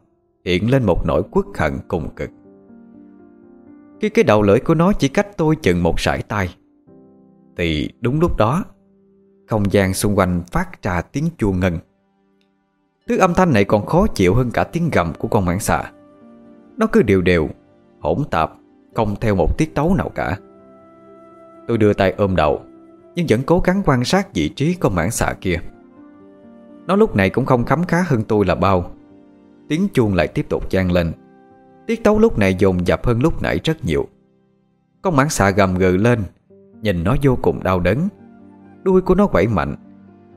Hiện lên một nỗi quất hận cùng cực. Khi cái đầu lưỡi của nó chỉ cách tôi chừng một sải tay. Thì đúng lúc đó Không gian xung quanh phát ra tiếng chuông ngân. Thứ âm thanh này còn khó chịu hơn cả tiếng gầm của con mãng xà. Nó cứ đều đều, hỗn tạp Không theo một tiết tấu nào cả. Tôi đưa tay ôm đầu nhưng vẫn cố gắng quan sát vị trí con mãng xà kia. Nó lúc này cũng không khấm khá hơn tôi là bao. Tiếng chuông lại tiếp tục vang lên. Tiết tấu lúc này dồn dập hơn lúc nãy rất nhiều. Con mãng xà gầm gừ lên, Nhìn nó vô cùng đau đớn. Đuôi của nó quẩy mạnh,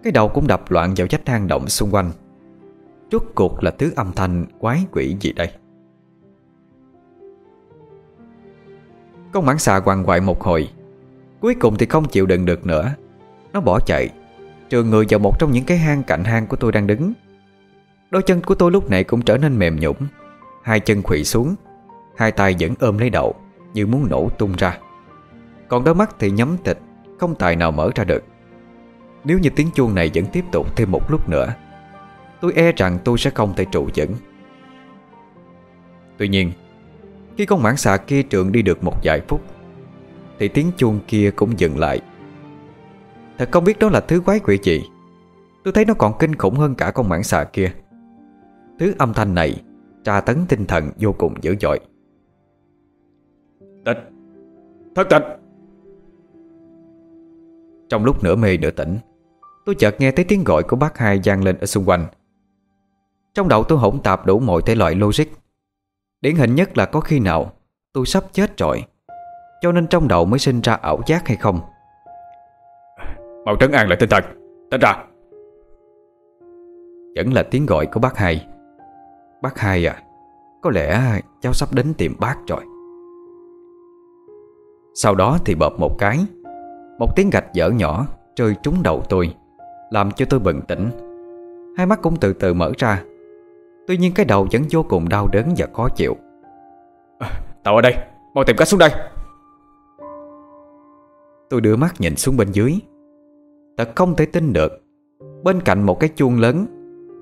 Cái đầu cũng đập loạn vào vách hang động xung quanh. Rốt cuộc là thứ âm thanh quái quỷ gì đây? Con mãng xà quằn quại một hồi, Cuối cùng thì không chịu đựng được nữa. Nó bỏ chạy Trường người vào một trong những cái hang cạnh hang của tôi đang đứng. Đôi chân của tôi lúc này cũng trở nên mềm nhũng Hai chân khủy xuống. Hai tay vẫn ôm lấy đầu Như muốn nổ tung ra. Còn đôi mắt thì nhắm tịch, Không tài nào mở ra được. Nếu như tiếng chuông này vẫn tiếp tục thêm một lúc nữa Tôi e rằng tôi sẽ không thể trụ vững. Tuy nhiên Khi con mãng xà kia trường đi được một vài phút thì tiếng chuông kia cũng dừng lại. Thật không biết đó là thứ quái quỷ gì. Tôi thấy nó còn kinh khủng hơn cả con mãng xà kia. Thứ âm thanh này Tra tấn tinh thần vô cùng dữ dội. Tịch. Thất tịch. Trong lúc nửa mê nửa tỉnh Tôi chợt nghe thấy tiếng gọi của bác hai vang lên ở xung quanh. Trong đầu tôi hỗn tạp đủ mọi thể loại logic. Điển hình nhất là có khi nào Tôi sắp chết rồi Cho nên trong đầu mới sinh ra ảo giác hay không? Mau trấn an lại tinh thần. Tỉnh ra. Vẫn là tiếng gọi của bác hai Bác hai à Có lẽ cháu sắp đến tìm bác rồi. Sau đó thì bợp một cái Một tiếng gạch dở nhỏ Rơi trúng đầu tôi Làm cho tôi bừng tỉnh. Hai mắt cũng từ từ mở ra. Tuy nhiên cái đầu vẫn vô cùng đau đớn và khó chịu. À, Tao ở đây Mau tìm cách xuống đây. Tôi đưa mắt nhìn xuống bên dưới. Thật không thể tin được Bên cạnh một cái chuông lớn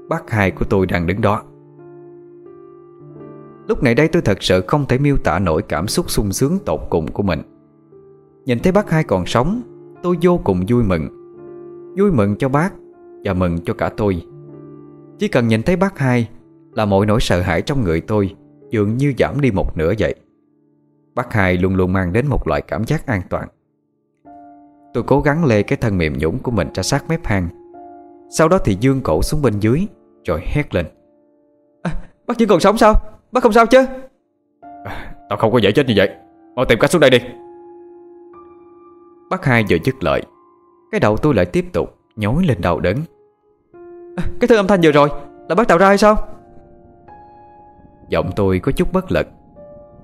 Bác hai của tôi đang đứng đó Lúc này đây tôi thật sự không thể miêu tả nổi cảm xúc sung sướng tột cùng của mình. Nhìn thấy bác hai còn sống Tôi vô cùng vui mừng. Vui mừng cho bác Và mừng cho cả tôi. Chỉ cần nhìn thấy bác hai Là mọi nỗi sợ hãi trong người tôi Dường như giảm đi một nửa vậy. Bác hai luôn luôn mang đến một loại cảm giác an toàn. Tôi cố gắng lê cái thân mềm nhũng của mình ra sát mép hang. Sau đó thì dương cổ xuống bên dưới Rồi hét lên. À, Bác vẫn còn sống sao? Bác không sao chứ? À, Tao không có dễ chết như vậy. Mau tìm cách xuống đây đi. Bác hai vừa dứt lợi Cái đầu tôi lại tiếp tục nhói lên đau đớn. À, Cái thứ âm thanh vừa rồi Là bác tạo ra hay sao? Giọng tôi có chút bất lực.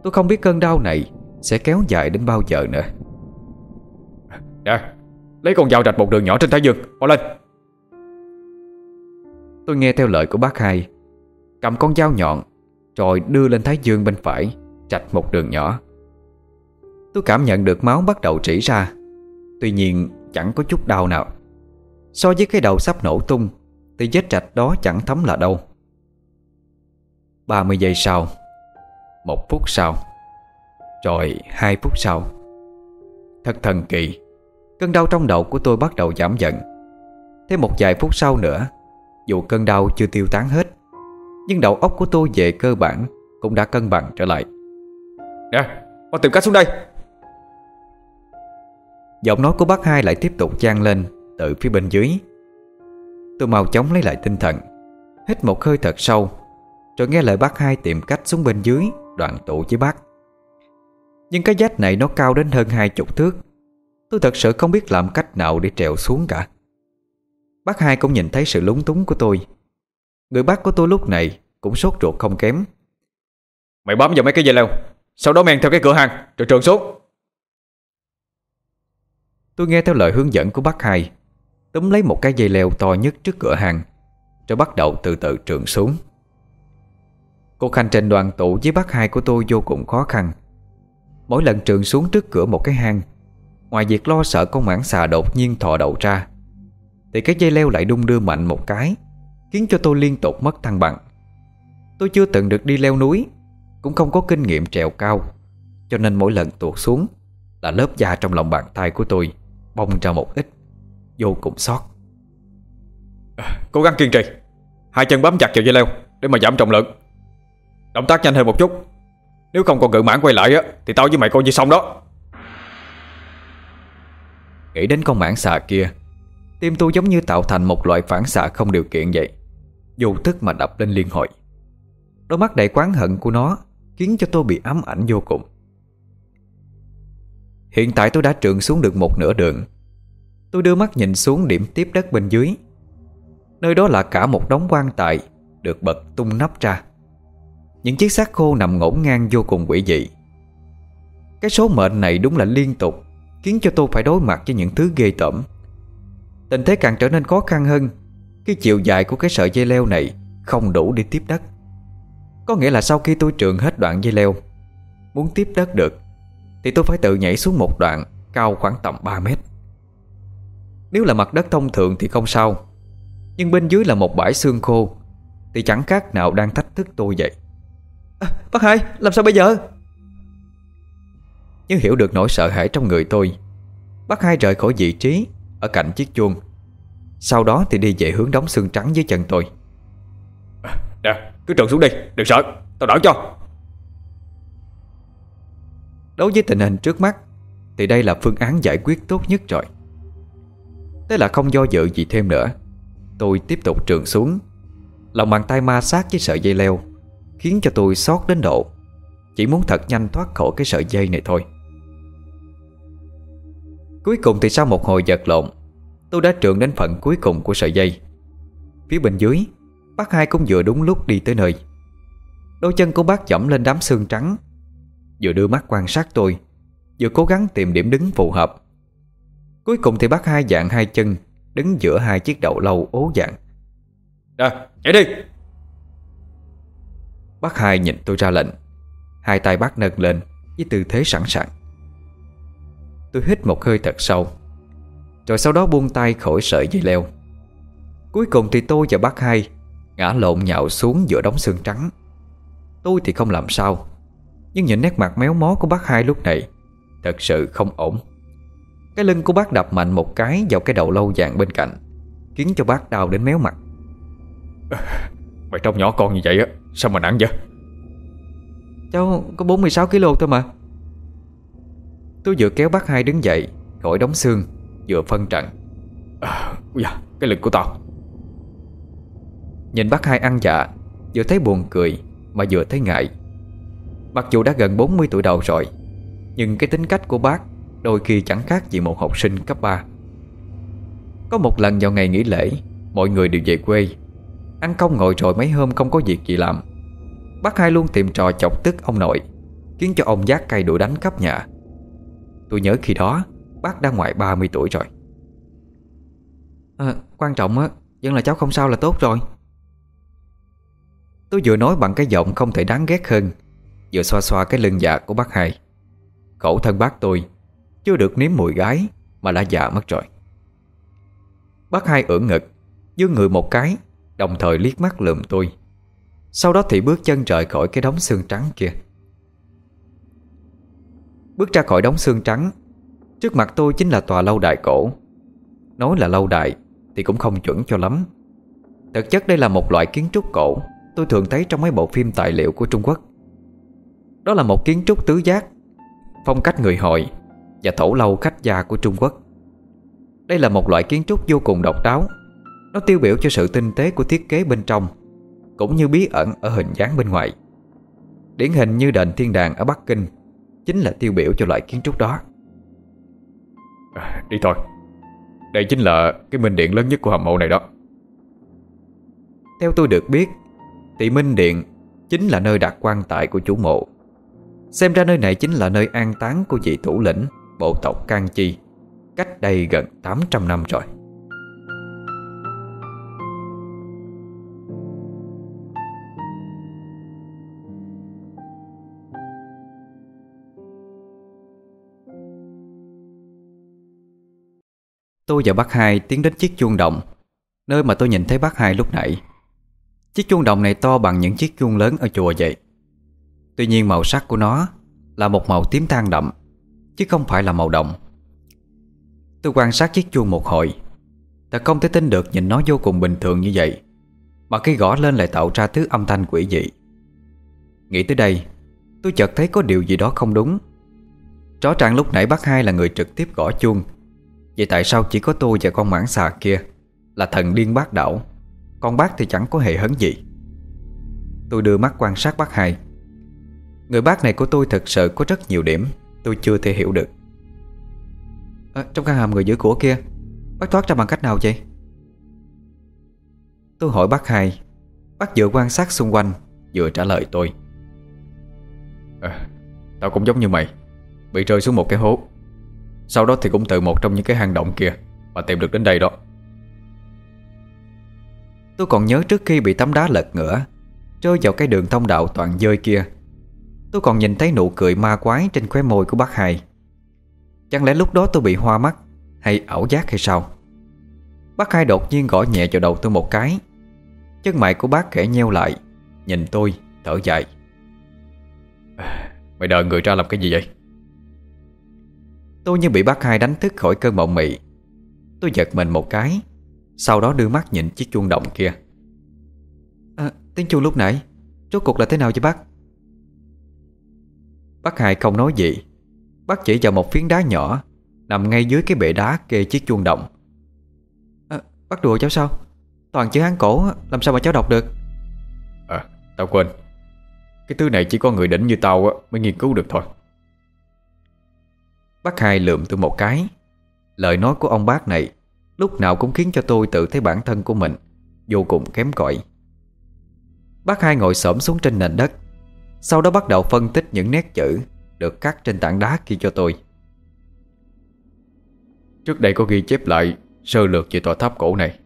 Tôi không biết cơn đau này Sẽ kéo dài đến bao giờ nữa. Nè Lấy con dao rạch một đường nhỏ trên thái dương Bỏ lên. Tôi nghe theo lời của bác hai Cầm con dao nhọn rồi đưa lên thái dương bên phải Rạch một đường nhỏ. Tôi cảm nhận được máu bắt đầu trĩ ra. Tuy nhiên, chẳng có chút đau nào. So với cái đầu sắp nổ tung Thì vết trạch đó chẳng thấm là đâu. 30 giây sau, Một phút sau, Rồi hai phút sau. Thật thần kỳ, Cơn đau trong đầu của tôi bắt đầu giảm dần. Thêm một vài phút sau nữa, Dù cơn đau chưa tiêu tán hết nhưng đầu óc của tôi về cơ bản Cũng đã cân bằng trở lại. Nè, mau tìm cách xuống đây. Giọng nói của bác hai lại tiếp tục trang lên Từ phía bên dưới. Tôi mau chóng lấy lại tinh thần Hít một hơi thật sâu Rồi nghe lời bác hai tìm cách xuống bên dưới Đoạn tụ với bác. Nhưng cái vách này nó cao đến hơn hai chục thước. Tôi thật sự không biết làm cách nào để trèo xuống cả. Bác hai cũng nhìn thấy sự lúng túng của tôi Người bác của tôi lúc này Cũng sốt ruột không kém. Mày bám vào mấy cái dây leo Sau đó men theo cái cửa hàng Rồi trượt xuống. Tôi nghe theo lời hướng dẫn của bác hai Túm lấy một cái dây leo to nhất trước cửa hàng Rồi bắt đầu từ từ trượt xuống. Cuộc hành trình đoàn tụ với bác hai của tôi vô cùng khó khăn. Mỗi lần trượt xuống trước cửa một cái hang Ngoài việc lo sợ con mãng xà đột nhiên thò đầu ra Thì cái dây leo lại đung đưa mạnh một cái Khiến cho tôi liên tục mất thăng bằng. Tôi chưa từng được đi leo núi Cũng không có kinh nghiệm trèo cao Cho nên mỗi lần tuột xuống Là lớp da trong lòng bàn tay của tôi Bong ra một ít Vô cùng sót Cố gắng kiên trì. Hai chân bám chặt vào dây leo Để mà giảm trọng lượng. Động tác nhanh hơn một chút. Nếu không còn cự mãn quay lại á Thì tao với mày coi như xong đó. Nghĩ đến con mãng xà kia Tim tôi giống như tạo thành một loại phản xạ không điều kiện vậy dù thức mà đập lên liên hồi. Đôi mắt đầy quán hận của nó Khiến cho tôi bị ám ảnh vô cùng. Hiện tại tôi đã trượng xuống được một nửa đường. Tôi đưa mắt nhìn xuống điểm tiếp đất bên dưới. Nơi đó là cả một đống quan tài Được bật tung nắp ra. Những chiếc xác khô nằm ngổn ngang vô cùng quỷ dị. Cái số mệnh này đúng là liên tục, Khiến cho tôi phải đối mặt với những thứ ghê tởm. Tình thế càng trở nên khó khăn hơn khi chiều dài của cái sợi dây leo này Không đủ để tiếp đất. Có nghĩa là sau khi tôi trường hết đoạn dây leo Muốn tiếp đất được Thì tôi phải tự nhảy xuống một đoạn Cao khoảng tầm 3 mét. Nếu là mặt đất thông thường thì không sao Nhưng bên dưới là một bãi xương khô Thì chẳng khác nào đang thách thức tôi vậy. À, Bác hai làm sao bây giờ? Như hiểu được nỗi sợ hãi trong người tôi Bác hai rời khỏi vị trí Ở cạnh chiếc chuông Sau đó thì đi về hướng đóng xương trắng dưới chân tôi. Nè cứ trượt xuống đi Đừng sợ Tao đỡ cho. Đối với tình hình trước mắt Thì đây là phương án giải quyết tốt nhất rồi. Thế là không do dự gì thêm nữa Tôi tiếp tục trường xuống. Lòng bàn tay ma sát với sợi dây leo Khiến cho tôi xót đến độ. Chỉ muốn thật nhanh thoát khỏi cái sợi dây này thôi. Cuối cùng thì sau một hồi giật lộn Tôi đã trượn đến phần cuối cùng của sợi dây. Phía bên dưới Bác hai cũng vừa đúng lúc đi tới nơi. Đôi chân của bác dẫm lên đám xương trắng Vừa đưa mắt quan sát tôi Vừa cố gắng tìm điểm đứng phù hợp. Cuối cùng thì bác hai dạng hai chân Đứng giữa hai chiếc đầu lâu ố dạng Nè, chạy đi! Bác hai nhìn tôi ra lệnh. Hai tay bác nâng lên Với tư thế sẵn sàng. Tôi hít một hơi thật sâu Rồi sau đó buông tay khỏi sợi dây leo. Cuối cùng thì tôi và bác hai Ngã lộn nhạo xuống giữa đống xương trắng. Tôi thì không làm sao Nhưng nhìn nét mặt méo mó của bác hai lúc này Thật sự không ổn. Cái lưng của bác đập mạnh một cái Vào cái đầu lâu vàng bên cạnh Khiến cho bác đau đến méo mặt. Mày trông nhỏ con như vậy á Sao mà nặng vậy? Cháu có 46kg thôi mà. Tôi vừa kéo bác hai đứng dậy Khỏi đóng xương Vừa phân trận. À, dạ, Cái lực của tao. Nhìn bác hai ăn dạ Vừa thấy buồn cười Mà vừa thấy ngại. Mặc dù đã gần 40 tuổi đầu rồi Nhưng cái tính cách của bác Đôi khi chẳng khác gì một học sinh cấp 3 Có một lần vào ngày nghỉ lễ Mọi người đều về quê. Ăn công ngồi rồi mấy hôm không có việc gì làm. Bác hai luôn tìm trò chọc tức ông nội Khiến cho ông giác cay đuổi đánh khắp nhà. Tôi nhớ khi đó Bác đã ngoài 30 tuổi rồi. À, Quan trọng á Vẫn là cháu không sao là tốt rồi. Tôi vừa nói bằng cái giọng không thể đáng ghét hơn Vừa xoa xoa cái lưng dạ của bác hai. Khổ thân bác tôi Chưa được nếm mùi gái Mà đã già mất rồi. Bác hai ưỡn ngực Dương người một cái Đồng thời liếc mắt lườm tôi. Sau đó thì bước chân rời khỏi cái đống xương trắng kia. Bước ra khỏi đống xương trắng Trước mặt tôi chính là tòa lâu đài cổ. Nói là lâu đài Thì cũng không chuẩn cho lắm. Thực chất đây là một loại kiến trúc cổ, Tôi thường thấy trong mấy bộ phim tài liệu của Trung Quốc. Đó là một kiến trúc tứ giác, Phong cách người hội Và thổ lâu khách gia của Trung Quốc. Đây là một loại kiến trúc vô cùng độc đáo, Nó tiêu biểu cho sự tinh tế của thiết kế bên trong, Cũng như bí ẩn ở hình dáng bên ngoài. Điển hình như đền thiên đàng ở Bắc Kinh Chính là tiêu biểu cho loại kiến trúc đó à, Đi thôi. Đây chính là cái minh điện lớn nhất của hầm mộ này đó. Theo tôi được biết Thì minh điện Chính là nơi đặt quan tài của chủ mộ. Xem ra nơi này chính là nơi an táng Của vị thủ lĩnh bộ tộc Can Chi Cách đây gần 800 năm rồi. Tôi và bác hai tiến đến chiếc chuông đồng, Nơi mà tôi nhìn thấy bác hai lúc nãy. Chiếc chuông đồng này to bằng những chiếc chuông lớn ở chùa vậy. Tuy nhiên màu sắc của nó Là một màu tím than đậm, Chứ không phải là màu đồng. Tôi quan sát chiếc chuông một hồi Thật không thể tin được nhìn nó vô cùng bình thường như vậy, Mà khi gõ lên lại tạo ra thứ âm thanh quỷ dị. Nghĩ tới đây, Tôi chợt thấy có điều gì đó không đúng. Rõ ràng lúc nãy bác hai là người trực tiếp gõ chuông Vậy tại sao chỉ có tôi và con mãng xà kia Là thần điên bác đảo Con bác thì chẳng có hề hấn gì. Tôi đưa mắt quan sát bác hai. Người bác này của tôi thật sự có rất nhiều điểm Tôi chưa thể hiểu được. À, Trong căn hầm người giữ của kia Bác thoát ra bằng cách nào vậy? Tôi hỏi bác hai. Bác vừa quan sát xung quanh Vừa trả lời tôi. À, Tao cũng giống như mày Bị rơi xuống một cái hố sau đó thì cũng từ một trong những cái hang động kia Mà tìm được đến đây đó. Tôi còn nhớ trước khi bị tấm đá lật ngửa Rơi vào cái đường thông đạo toàn dơi kia, Tôi còn nhìn thấy nụ cười ma quái trên khóe môi của bác hai. Chẳng lẽ lúc đó tôi bị hoa mắt Hay ảo giác hay sao? Bác hai đột nhiên gõ nhẹ vào đầu tôi một cái. Chân mày của bác khẽ nheo lại, Nhìn tôi, thở dài. Mày đợi người ra làm cái gì vậy? Tôi như bị bác hai đánh thức khỏi cơn mộng mị. Tôi giật mình một cái Sau đó đưa mắt nhìn chiếc chuông động kia. À, Tiếng chuông lúc nãy Rốt cuộc là thế nào chứ bác? Bác hai không nói gì. Bác chỉ vào một phiến đá nhỏ Nằm ngay dưới cái bệ đá kê chiếc chuông động à, Bác đùa cháu sao? Toàn chữ hán cổ Làm sao mà cháu đọc được? À tao quên. Cái thứ này chỉ có người đỉnh như tao mới nghiên cứu được thôi Bác hai lượm tôi một cái. Lời nói của ông bác này Lúc nào cũng khiến cho tôi tự thấy bản thân của mình Vô cùng kém cỏi. Bác hai ngồi xổm xuống trên nền đất. Sau đó bắt đầu phân tích những nét chữ Được cắt trên tảng đá kia cho tôi. Trước đây có ghi chép lại Sơ lược về tòa tháp cổ này.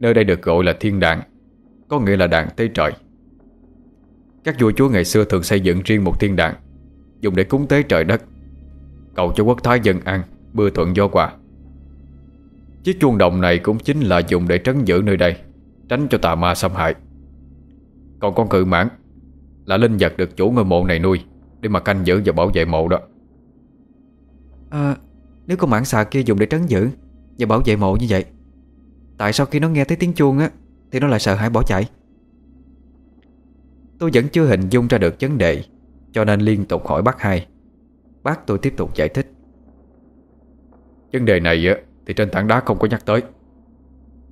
Nơi đây được gọi là thiên đàng, Có nghĩa là đàng tế trời. Các vua chúa ngày xưa thường xây dựng riêng một thiên đàng, Dùng để cúng tế trời đất. Cầu cho quốc thái dân an bưa thuận do quà Chiếc chuông đồng này cũng chính là dùng để trấn giữ nơi đây, Tránh cho tà ma xâm hại. Còn con cự mãn Là linh vật được chủ ngôi mộ này nuôi Để mà canh giữ và bảo vệ mộ đó. À Nếu con mãn xà kia dùng để trấn giữ Và bảo vệ mộ như vậy, Tại sao khi nó nghe thấy tiếng chuông á, Thì nó lại sợ hãi bỏ chạy? Tôi vẫn chưa hình dung ra được vấn đề, Cho nên liên tục hỏi bác hai. Bác tôi tiếp tục giải thích. Vấn đề này thì trên tảng đá không có nhắc tới.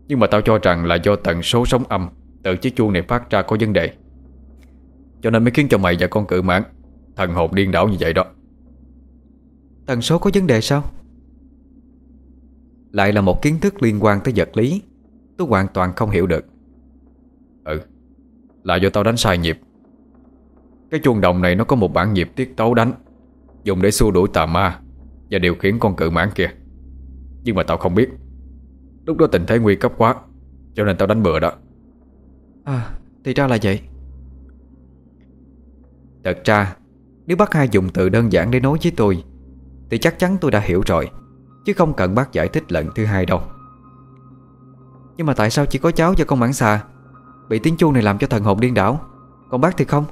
Nhưng mà tao cho rằng là do tần số sóng âm Từ chiếc chuông này phát ra có vấn đề. Cho nên mới khiến cho mày và con cự mãn Thần hồn điên đảo như vậy đó. Tần số có vấn đề sao? Lại là một kiến thức liên quan tới vật lý Tôi hoàn toàn không hiểu được. Ừ Là do tao đánh sai nhịp. Cái chuông đồng này nó có một bản nhịp tiết tấu đánh Dùng để xua đuổi tà ma Và điều khiển con cự mãn kia. Nhưng mà tao không biết. Lúc đó tình thế nguy cấp quá, Cho nên tao đánh bừa đó. À thì ra là vậy. Thật ra, Nếu bác hai dùng từ đơn giản để nói với tôi, Thì chắc chắn tôi đã hiểu rồi, Chứ không cần bác giải thích lần thứ hai đâu. Nhưng mà tại sao chỉ có cháu và con mãn xà? Bị tiếng chuông này làm cho thần hồn điên đảo. Còn bác thì không?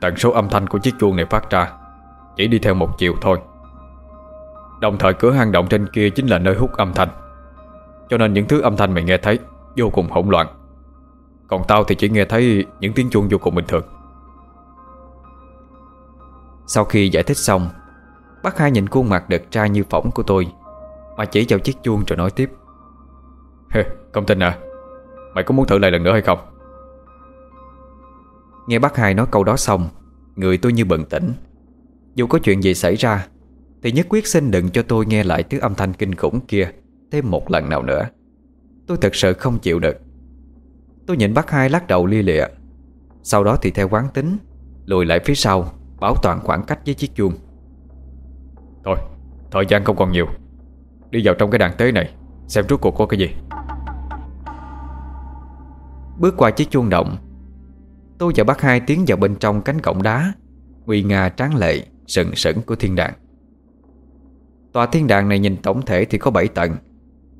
Tần số âm thanh của chiếc chuông này phát ra Chỉ đi theo một chiều thôi. Đồng thời cửa hang động trên kia chính là nơi hút âm thanh. Cho nên những thứ âm thanh mày nghe thấy Vô cùng hỗn loạn. Còn tao thì chỉ nghe thấy những tiếng chuông vô cùng bình thường. Sau khi giải thích xong Bác hai nhìn khuôn mặt đẹp trai như phỏng của tôi Mà chỉ vào chiếc chuông rồi nói tiếp. Hê, tin à? Mày có muốn thử lại lần nữa hay không? Nghe bác hai nói câu đó xong Người tôi như bừng tỉnh. Dù có chuyện gì xảy ra Thì nhất quyết xin đừng cho tôi nghe lại thứ âm thanh kinh khủng kia Thêm một lần nào nữa. Tôi thật sự không chịu được. Tôi nhìn bác hai lắc đầu lia lịa. Sau đó thì theo quán tính Lùi lại phía sau Bảo toàn khoảng cách với chiếc chuông. Thôi, thời gian không còn nhiều. Đi vào trong cái đàn tế này Xem rốt cuộc có cái gì. Bước qua chiếc chuông động Tôi và bác hai tiến vào bên trong cánh cổng đá Nguy nga tráng lệ, Sừng sững của thiên đàng. Tòa thiên đàng này nhìn tổng thể thì có 7 tầng,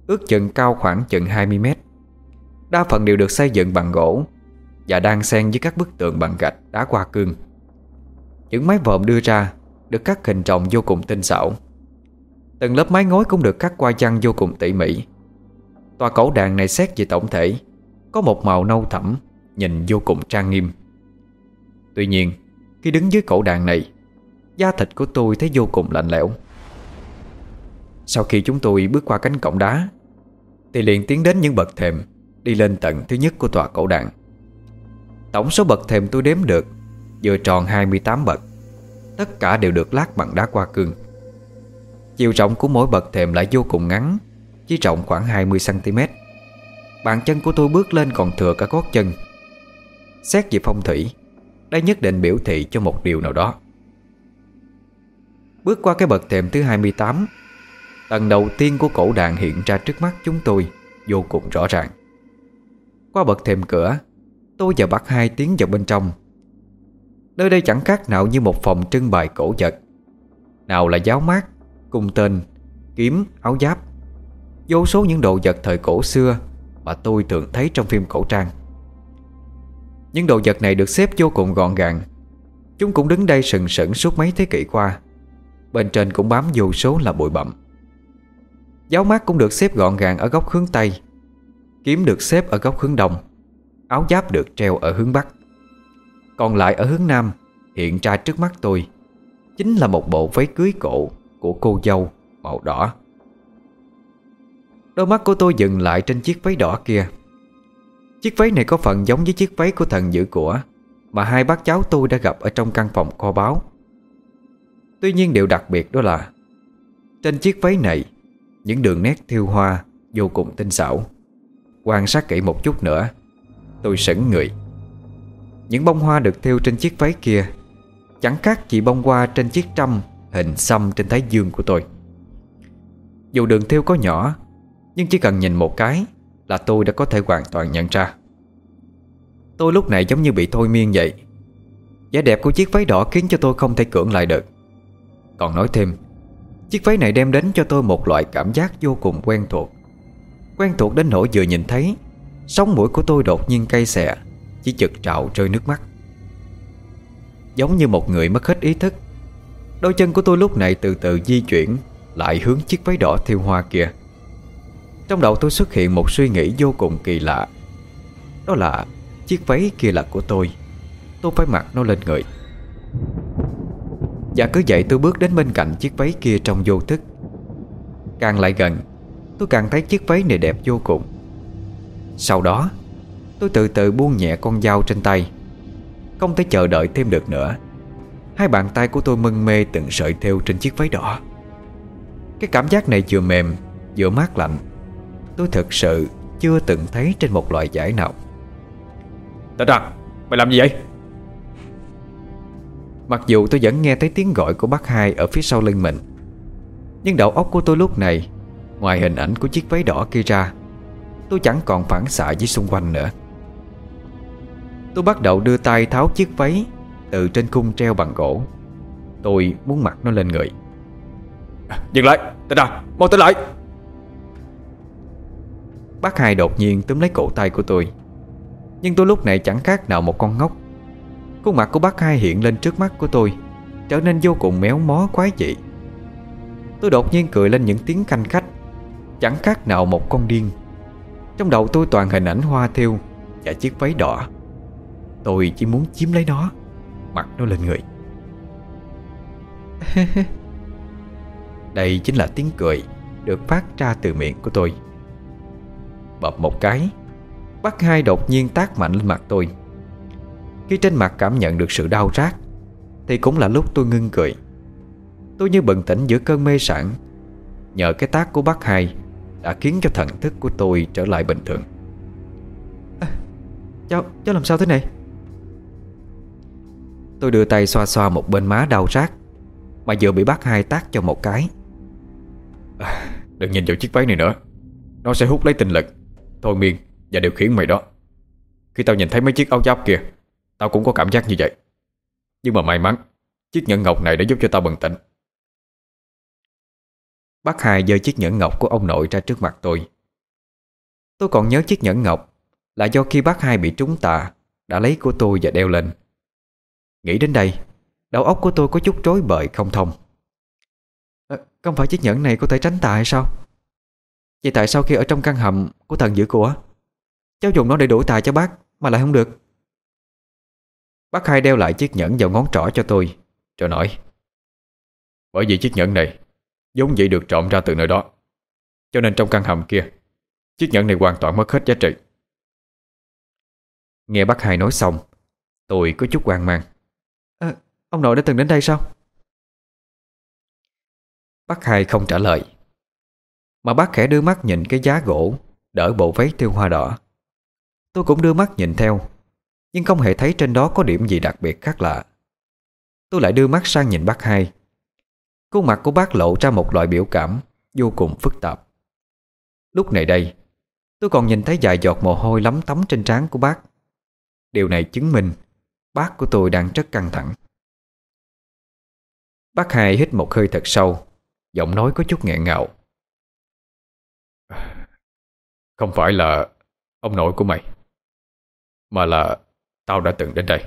Ước chừng cao khoảng chừng 20 mét. Đa phần đều được xây dựng bằng gỗ Và đang xen với các bức tượng bằng gạch đá qua cương. Những mái vòm đưa ra Được cắt hình tròn vô cùng tinh xảo. Từng lớp mái ngói cũng được cắt qua chăn vô cùng tỉ mỉ. Tòa cổ đàn này xét về tổng thể, Có một màu nâu thẳm Nhìn vô cùng trang nghiêm. Tuy nhiên, Khi đứng dưới cổ đàn này, Da thịt của tôi thấy vô cùng lạnh lẽo. Sau khi chúng tôi bước qua cánh cổng đá, Thì liền tiến đến những bậc thềm Đi lên tầng thứ nhất của tòa cổ đàn. Tổng số bậc thềm tôi đếm được Vừa tròn 28 bậc, Tất cả đều được lát bằng đá qua cương. Chiều rộng của mỗi bậc thềm lại vô cùng ngắn, Chỉ rộng khoảng 20cm Bàn chân của tôi bước lên còn thừa cả gót chân Xét về phong thủy Đây nhất định biểu thị cho một điều nào đó. Bước qua cái bậc thềm thứ 28 Tầng đầu tiên của cổ đàn hiện ra trước mắt chúng tôi Vô cùng rõ ràng. Qua bậc thềm cửa Tôi và bác hai tiến vào bên trong. Nơi đây chẳng khác nào như một phòng trưng bày cổ vật Nào là giáo mát Cung tên Kiếm, áo giáp Vô số những đồ vật thời cổ xưa Mà tôi thường thấy trong phim cổ trang những đồ vật này được xếp vô cùng gọn gàng. Chúng cũng đứng đây sừng sững suốt mấy thế kỷ qua. Bên trên cũng bám vô số là bụi bặm. Giáo mát cũng được xếp gọn gàng ở góc hướng Tây. Kiếm được xếp ở góc hướng Đông. Áo giáp được treo ở hướng Bắc. Còn lại ở hướng Nam, Hiện ra trước mắt tôi, Chính là một bộ váy cưới cổ Của cô dâu màu đỏ. Đôi mắt của tôi dừng lại trên chiếc váy đỏ kia. Chiếc váy này có phần giống với chiếc váy của thần giữ của Mà hai bác cháu tôi đã gặp ở trong căn phòng kho báu. Tuy nhiên điều đặc biệt đó là Trên chiếc váy này, Những đường nét thiêu hoa Vô cùng tinh xảo. Quan sát kỹ một chút nữa, Tôi sững người. Những bông hoa được thêu trên chiếc váy kia Chẳng khác chỉ bông hoa trên chiếc trăm Hình xăm trên thái dương của tôi. Dù đường thêu có nhỏ, Nhưng chỉ cần nhìn một cái là tôi đã có thể hoàn toàn nhận ra. Tôi lúc này giống như bị thôi miên vậy. Vẻ đẹp của chiếc váy đỏ khiến cho tôi không thể cưỡng lại được. Còn nói thêm, Chiếc váy này đem đến cho tôi một loại cảm giác vô cùng quen thuộc. Quen thuộc đến nỗi vừa nhìn thấy, Sống mũi của tôi đột nhiên cay xè, Chỉ chực trào rơi nước mắt. Giống như một người mất hết ý thức, Đôi chân của tôi lúc này từ từ di chuyển, Lại hướng chiếc váy đỏ thiêu hoa kia. Trong đầu tôi xuất hiện một suy nghĩ vô cùng kỳ lạ. Đó là Chiếc váy kia là của tôi. Tôi phải mặc nó lên người. Và cứ vậy tôi bước đến bên cạnh chiếc váy kia trong vô thức. Càng lại gần, Tôi càng thấy chiếc váy này đẹp vô cùng. Sau đó, Tôi từ từ buông nhẹ con dao trên tay. Không thể chờ đợi thêm được nữa. Hai bàn tay của tôi mân mê từng sợi thêu trên chiếc váy đỏ. Cái cảm giác này vừa mềm, Vừa mát lạnh. Tôi thực sự chưa từng thấy trên một loại giải nào. Tên ra Mày làm gì vậy? Mặc dù tôi vẫn nghe thấy tiếng gọi của bác hai Ở phía sau lưng mình Nhưng đầu óc của tôi lúc này Ngoài hình ảnh của chiếc váy đỏ kia ra Tôi chẳng còn phản xạ với xung quanh nữa. Tôi bắt đầu đưa tay tháo chiếc váy Từ trên khung treo bằng gỗ. Tôi muốn mặc nó lên người. Dừng lại Tên ra Mau tới lại Bác hai đột nhiên túm lấy cổ tay của tôi. Nhưng tôi lúc này chẳng khác nào một con ngốc. Khuôn mặt của bác hai hiện lên trước mắt của tôi, Trở nên vô cùng méo mó, quái dị. Tôi đột nhiên cười lên những tiếng canh khách, Chẳng khác nào một con điên. Trong đầu tôi toàn hình ảnh hoa thiêu Và chiếc váy đỏ. Tôi chỉ muốn chiếm lấy nó, Mặc nó lên người. Đây chính là tiếng cười Được phát ra từ miệng của tôi. Bập một cái. Bác hai đột nhiên tác mạnh lên mặt tôi. Khi trên mặt cảm nhận được sự đau rát Thì cũng là lúc tôi ngưng cười. Tôi như bừng tỉnh giữa cơn mê sảng. Nhờ cái tác của bác hai Đã khiến cho thần thức của tôi trở lại bình thường. À, Cháu, cháu làm sao thế này? Tôi đưa tay xoa xoa một bên má đau rát Mà vừa bị bác hai tác cho một cái. À, Đừng nhìn vào chiếc váy này nữa. Nó sẽ hút lấy tinh lực Thôi miên và điều khiển mày đó. Khi tao nhìn thấy mấy chiếc áo giáp kia Tao cũng có cảm giác như vậy. Nhưng mà may mắn Chiếc nhẫn ngọc này đã giúp cho tao bừng tỉnh. Bác hai giơ chiếc nhẫn ngọc của ông nội ra trước mặt tôi. Tôi còn nhớ chiếc nhẫn ngọc Là do khi bác hai bị trúng tà Đã lấy của tôi và đeo lên. Nghĩ đến đây Đầu óc của tôi có chút rối bời không thông. À, Không phải chiếc nhẫn này có thể tránh tà hay sao? Vậy tại sao khi ở trong căn hầm Của thần giữ của? Cháu dùng nó để đuổi tài cho bác Mà lại không được. Bác hai đeo lại chiếc nhẫn vào ngón trỏ cho tôi Rồi nói. Bởi vì chiếc nhẫn này Giống vậy được trộm ra từ nơi đó Cho nên trong căn hầm kia Chiếc nhẫn này hoàn toàn mất hết giá trị. Nghe bác hai nói xong Tôi có chút hoang mang. À, Ông nội đã từng đến đây sao? Bác hai không trả lời. Mà bác khẽ đưa mắt nhìn cái giá gỗ, Đỡ bộ váy tiêu hoa đỏ. Tôi cũng đưa mắt nhìn theo, Nhưng không hề thấy trên đó có điểm gì đặc biệt khác lạ. Tôi lại đưa mắt sang nhìn bác hai. Khuôn mặt của bác lộ ra một loại biểu cảm Vô cùng phức tạp. Lúc này đây, Tôi còn nhìn thấy vài giọt mồ hôi lắm tắm trên trán của bác. Điều này chứng minh Bác của tôi đang rất căng thẳng. Bác hai hít một hơi thật sâu, Giọng nói có chút nghẹn ngào. Không phải là Ông nội của mày Mà là Tao đã từng đến đây.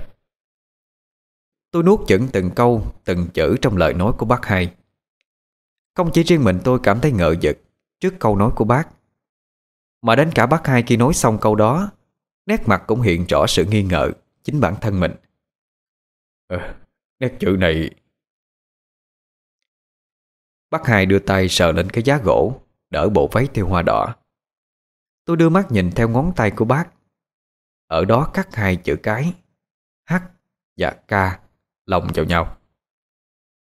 Tôi nuốt chửng từng câu Từng chữ trong lời nói của bác hai. Không chỉ riêng mình tôi cảm thấy ngợ vực Trước câu nói của bác Mà đến cả bác hai khi nói xong câu đó Nét mặt cũng hiện rõ sự nghi ngờ Chính bản thân mình. À, Nét chữ này Bác hai đưa tay sờ lên cái giá gỗ Đỡ bộ váy theo hoa đỏ Tôi đưa mắt nhìn theo ngón tay của bác. Ở đó cắt hai chữ cái, H và K, Lồng vào nhau.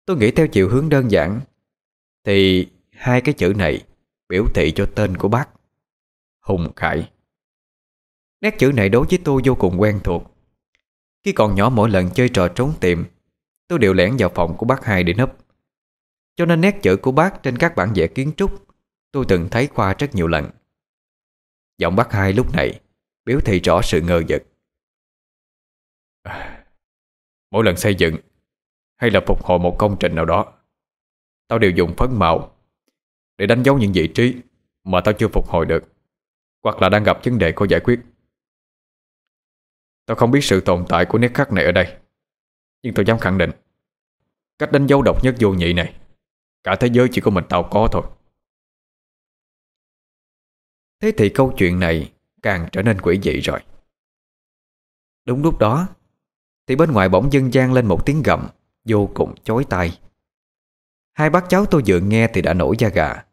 Tôi nghĩ theo chiều hướng đơn giản, Thì Hai cái chữ này Biểu thị cho tên của bác, Hùng Khải. Nét chữ này đối với tôi vô cùng quen thuộc. Khi còn nhỏ mỗi lần chơi trò trốn tìm, Tôi đều lẻn vào phòng của bác hai để nấp Cho nên nét chữ của bác trên các bản vẽ kiến trúc Tôi từng thấy qua rất nhiều lần. Giọng bác hai lúc này, Biểu thị rõ sự ngờ vực. Mỗi lần xây dựng, Hay là phục hồi một công trình nào đó, Tao đều dùng phấn màu Để đánh dấu những vị trí Mà tao chưa phục hồi được, Hoặc là đang gặp vấn đề có giải quyết. Tao không biết sự tồn tại của nét khắc này ở đây, Nhưng tao dám khẳng định, Cách đánh dấu độc nhất vô nhị này, Cả thế giới chỉ có mình tao có thôi. Thế thì câu chuyện này càng trở nên quỷ dị rồi. Đúng lúc đó Thì bên ngoài bỗng dưng gian lên một tiếng gầm Vô cùng chói tai. Hai bác cháu tôi vừa nghe thì đã nổi da gà.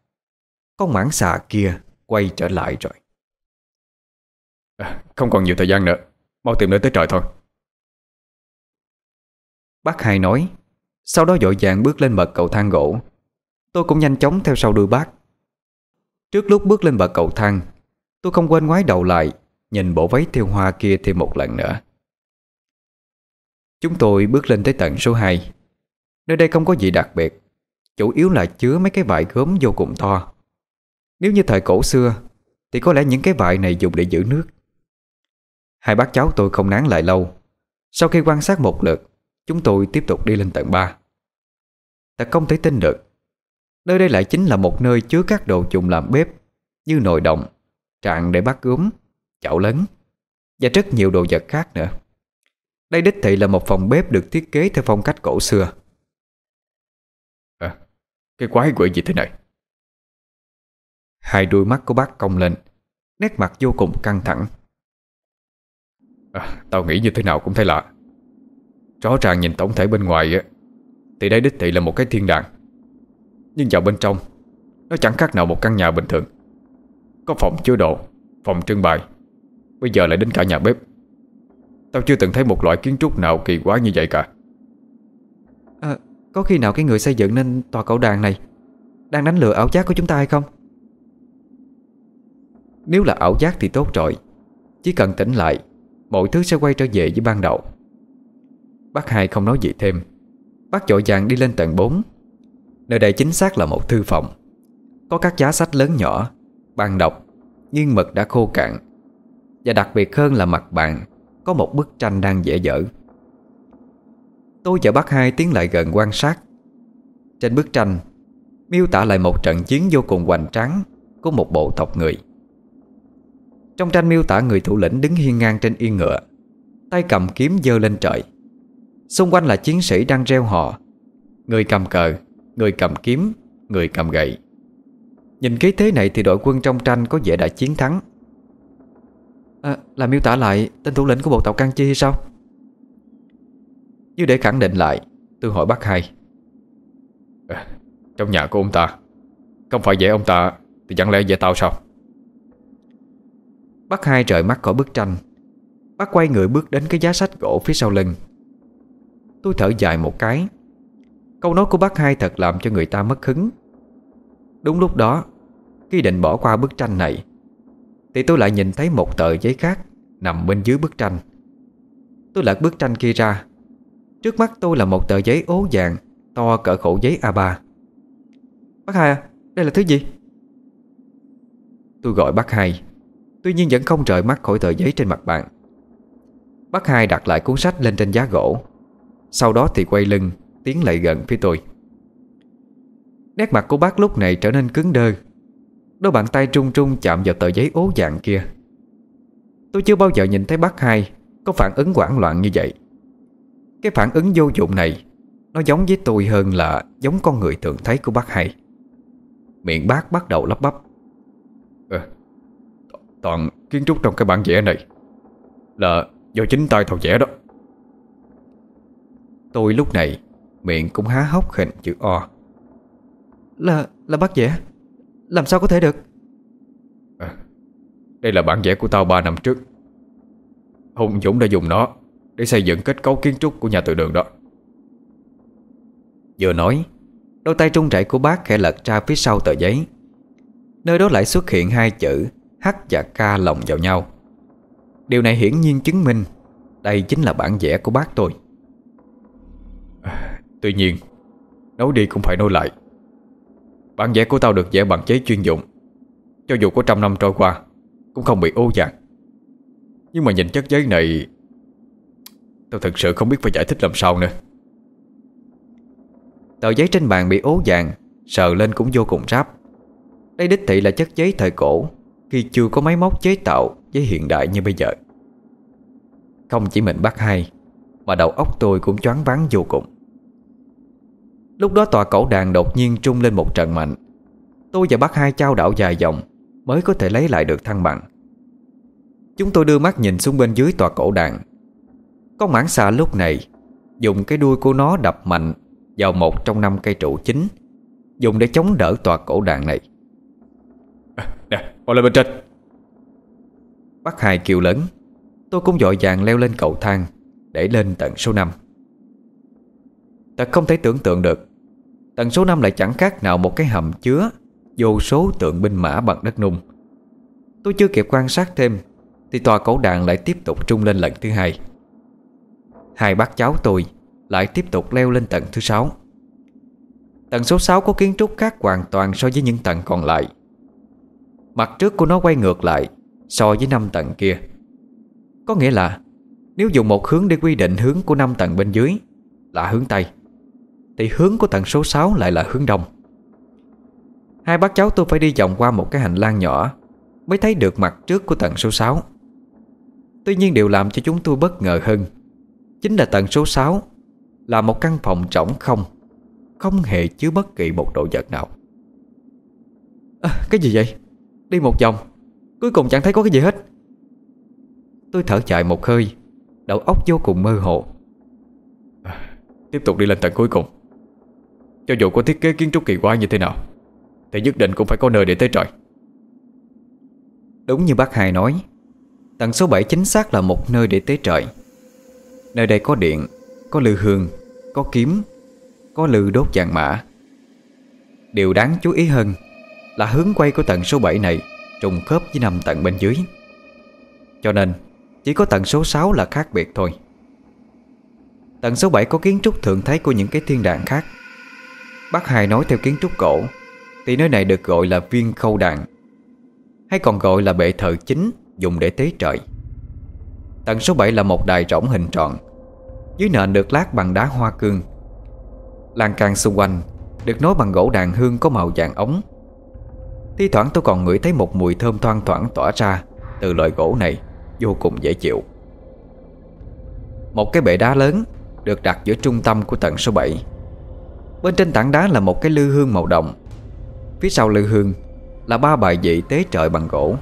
Con mãng xà kia quay trở lại rồi. À, Không còn nhiều thời gian nữa. Mau tìm nơi tới trời thôi. Bác hai nói Sau đó dội vàng bước lên bậc cầu thang gỗ. Tôi cũng nhanh chóng theo sau đuôi bác Trước lúc bước lên bậc cầu thang, Tôi không quên ngoái đầu lại, Nhìn bộ váy theo hoa kia thêm một lần nữa. Chúng tôi bước lên tới tầng số 2 Nơi đây không có gì đặc biệt, Chủ yếu là chứa mấy cái vải gốm vô cùng to. Nếu như thời cổ xưa, Thì có lẽ những cái vải này dùng để giữ nước. Hai bác cháu tôi không nán lại lâu. Sau khi quan sát một lượt, Chúng tôi tiếp tục đi lên tầng 3 Thật không thể tin được Nơi đây lại chính là một nơi chứa các đồ dùng làm bếp Như nồi đồng, trạng để bắt gốm, chảo lớn Và rất nhiều đồ vật khác nữa. Đây đích thị là một phòng bếp được thiết kế theo phong cách cổ xưa. À, cái quái quỷ gì thế này? Hai đuôi mắt của bác cong lên Nét mặt vô cùng căng thẳng. À, Tao nghĩ như thế nào cũng thấy lạ. Rõ ràng nhìn tổng thể bên ngoài á Thì đây đích thị là một cái thiên đàng Nhưng vào bên trong Nó chẳng khác nào một căn nhà bình thường. Có phòng chứa đồ Phòng trưng bày. Bây giờ lại đến cả nhà bếp. Tao chưa từng thấy một loại kiến trúc nào kỳ quá như vậy cả. À, Có khi nào cái người xây dựng nên tòa cầu đàn này Đang đánh lừa ảo giác của chúng ta hay không? Nếu là ảo giác thì tốt rồi. Chỉ cần tỉnh lại Mọi thứ sẽ quay trở về với ban đầu. Bác hai không nói gì thêm. Bác dội vàng đi lên tầng 4 Nơi đây chính xác là một thư phòng. Có các giá sách lớn nhỏ, Bàn đọc nghiên mực đã khô cạn. Và đặc biệt hơn là mặt bàn, Có một bức tranh đang dễ dở. Tôi và bác hai tiến lại gần quan sát. Trên bức tranh, Miêu tả lại một trận chiến vô cùng hoành tráng Của một bộ tộc người. Trong tranh miêu tả, người thủ lĩnh đứng hiên ngang trên yên ngựa, Tay cầm kiếm dơ lên trời. Xung quanh là chiến sĩ đang reo hò. Người cầm cờ Người cầm kiếm Người cầm gậy. Nhìn cái thế này thì đội quân trong tranh có vẻ đã chiến thắng. À, Là miêu tả lại tên thủ lĩnh của bộ tộc Cang Chi hay sao? Như để khẳng định lại Tôi hỏi bác hai. À, Trong nhà của ông ta Không phải vẽ ông ta Thì chẳng lẽ vẽ tao sao? Bác hai rời mắt khỏi bức tranh. Bác quay người bước đến cái giá sách gỗ phía sau lưng. Tôi thở dài một cái Câu nói của bác hai thật làm cho người ta mất hứng. Đúng lúc đó Khi định bỏ qua bức tranh này Thì tôi lại nhìn thấy một tờ giấy khác Nằm bên dưới bức tranh. Tôi lật bức tranh kia ra. Trước mắt tôi là một tờ giấy ố vàng To cỡ khổ giấy A3 Bác hai à, đây là thứ gì? Tôi gọi bác hai. Tuy nhiên vẫn không rời mắt khỏi tờ giấy trên mặt bàn Bác hai đặt lại cuốn sách lên trên giá gỗ. Sau đó thì quay lưng Tiến lại gần phía tôi. Nét mặt của bác lúc này trở nên cứng đơ. Đôi bàn tay trung trung chạm vào tờ giấy ố vàng kia. Tôi chưa bao giờ nhìn thấy bác hai Có phản ứng hoảng loạn như vậy. Cái phản ứng vô dụng này Nó giống với tôi hơn là Giống con người thường thấy của bác hai. Miệng bác bắt đầu lắp bắp. À, Toàn kiến trúc trong cái bản vẽ này Là do chính tay thầu vẽ đó. Tôi lúc này Miệng cũng há hốc hình chữ O. Là là bác vẽ Làm sao có thể được? À, Đây là bản vẽ của tao 3 năm trước. Hùng Dũng đã dùng nó Để xây dựng kết cấu kiến trúc của nhà tự đường đó. Vừa nói Đôi tay trung chảy của bác khẽ lật ra phía sau tờ giấy. Nơi đó lại xuất hiện hai chữ H và K lồng vào nhau. Điều này hiển nhiên chứng minh Đây chính là bản vẽ của bác tôi Tuy nhiên Nói đi cũng phải nói lại. Bản vẽ của tao được vẽ bằng giấy chuyên dụng. Cho dù có trăm năm trôi qua, Cũng không bị ố vàng Nhưng mà nhìn chất giấy này, Tao thật sự không biết phải giải thích làm sao nữa. Tờ giấy trên bàn bị ố vàng Sờ lên cũng vô cùng ráp. Đây đích thị là chất giấy thời cổ, Khi chưa có máy móc chế tạo, Giấy hiện đại như bây giờ. Không chỉ mình bác hai, Mà đầu óc tôi cũng choáng váng vô cùng. Lúc đó tòa cổ đàn đột nhiên trung lên một trận mạnh. Tôi và bác hai trao đảo dài dòng Mới có thể lấy lại được thăng bằng. Chúng tôi đưa mắt nhìn xuống bên dưới tòa cổ đàn. Con mãng xà lúc này Dùng cái đuôi của nó đập mạnh Vào một trong năm cây trụ chính Dùng để chống đỡ tòa cổ đàn này. À, Nè, mau lên bên trên. Bác hai kêu lớn. Tôi cũng dội vàng leo lên cầu thang Để lên tận số 5 Thật không thể tưởng tượng được. Tầng số 5 lại chẳng khác nào một cái hầm chứa Vô số tượng binh mã bằng đất nung. Tôi chưa kịp quan sát thêm, Thì tòa cổ đàn lại tiếp tục trung lên lần thứ hai. Hai bác cháu tôi Lại tiếp tục leo lên tầng thứ sáu. Tầng số 6 có kiến trúc khác hoàn toàn so với những tầng còn lại. Mặt trước của nó quay ngược lại So với năm tầng kia. Có nghĩa là, Nếu dùng một hướng để quy định hướng của năm tầng bên dưới Là hướng Tây thì hướng của tầng số 6 lại là hướng đông. Hai bác cháu tôi phải đi vòng qua một cái hành lang nhỏ Mới thấy được mặt trước của tầng số 6 Tuy nhiên điều làm cho chúng tôi bất ngờ hơn Chính là tầng số 6 Là một căn phòng trống không Không hề chứa bất kỳ một đồ vật nào. À, Cái gì vậy? Đi một vòng Cuối cùng chẳng thấy có cái gì hết. Tôi thở dài một hơi Đầu óc vô cùng mơ hồ. À, Tiếp tục đi lên tầng cuối cùng cho dù có thiết kế kiến trúc kỳ quái như thế nào, Thì nhất định cũng phải có nơi để tới trời Đúng như bác Hai nói Tầng số 7 chính xác là một nơi để tế trời Nơi đây có điện, Có lư hương, Có kiếm, Có lư đốt vàng mã. Điều đáng chú ý hơn Là hướng quay của tầng số 7 này Trùng khớp với năm tầng bên dưới. Cho nên, Chỉ có tầng số 6 là khác biệt thôi. Tầng số 7 có kiến trúc thượng thấy của những cái thiên đàng khác. Bác Hai nói theo kiến trúc cổ. Thì nơi này được gọi là viên khâu đàn, Hay còn gọi là bệ thờ chính Dùng để tế trời. Tầng số 7 là một đài rỗng hình tròn. Dưới nền được lát bằng đá hoa cương. Lan can xung quanh Được nối bằng gỗ đàn hương có màu vàng ống. Thi thoảng tôi còn ngửi thấy một mùi thơm thoang thoảng tỏa ra Từ loại gỗ này, Vô cùng dễ chịu. Một cái bệ đá lớn Được đặt giữa trung tâm của tầng số 7 Bên trên tảng đá là một cái lư hương màu đồng Phía sau lư hương Là ba bài vị tế trời bằng gỗ.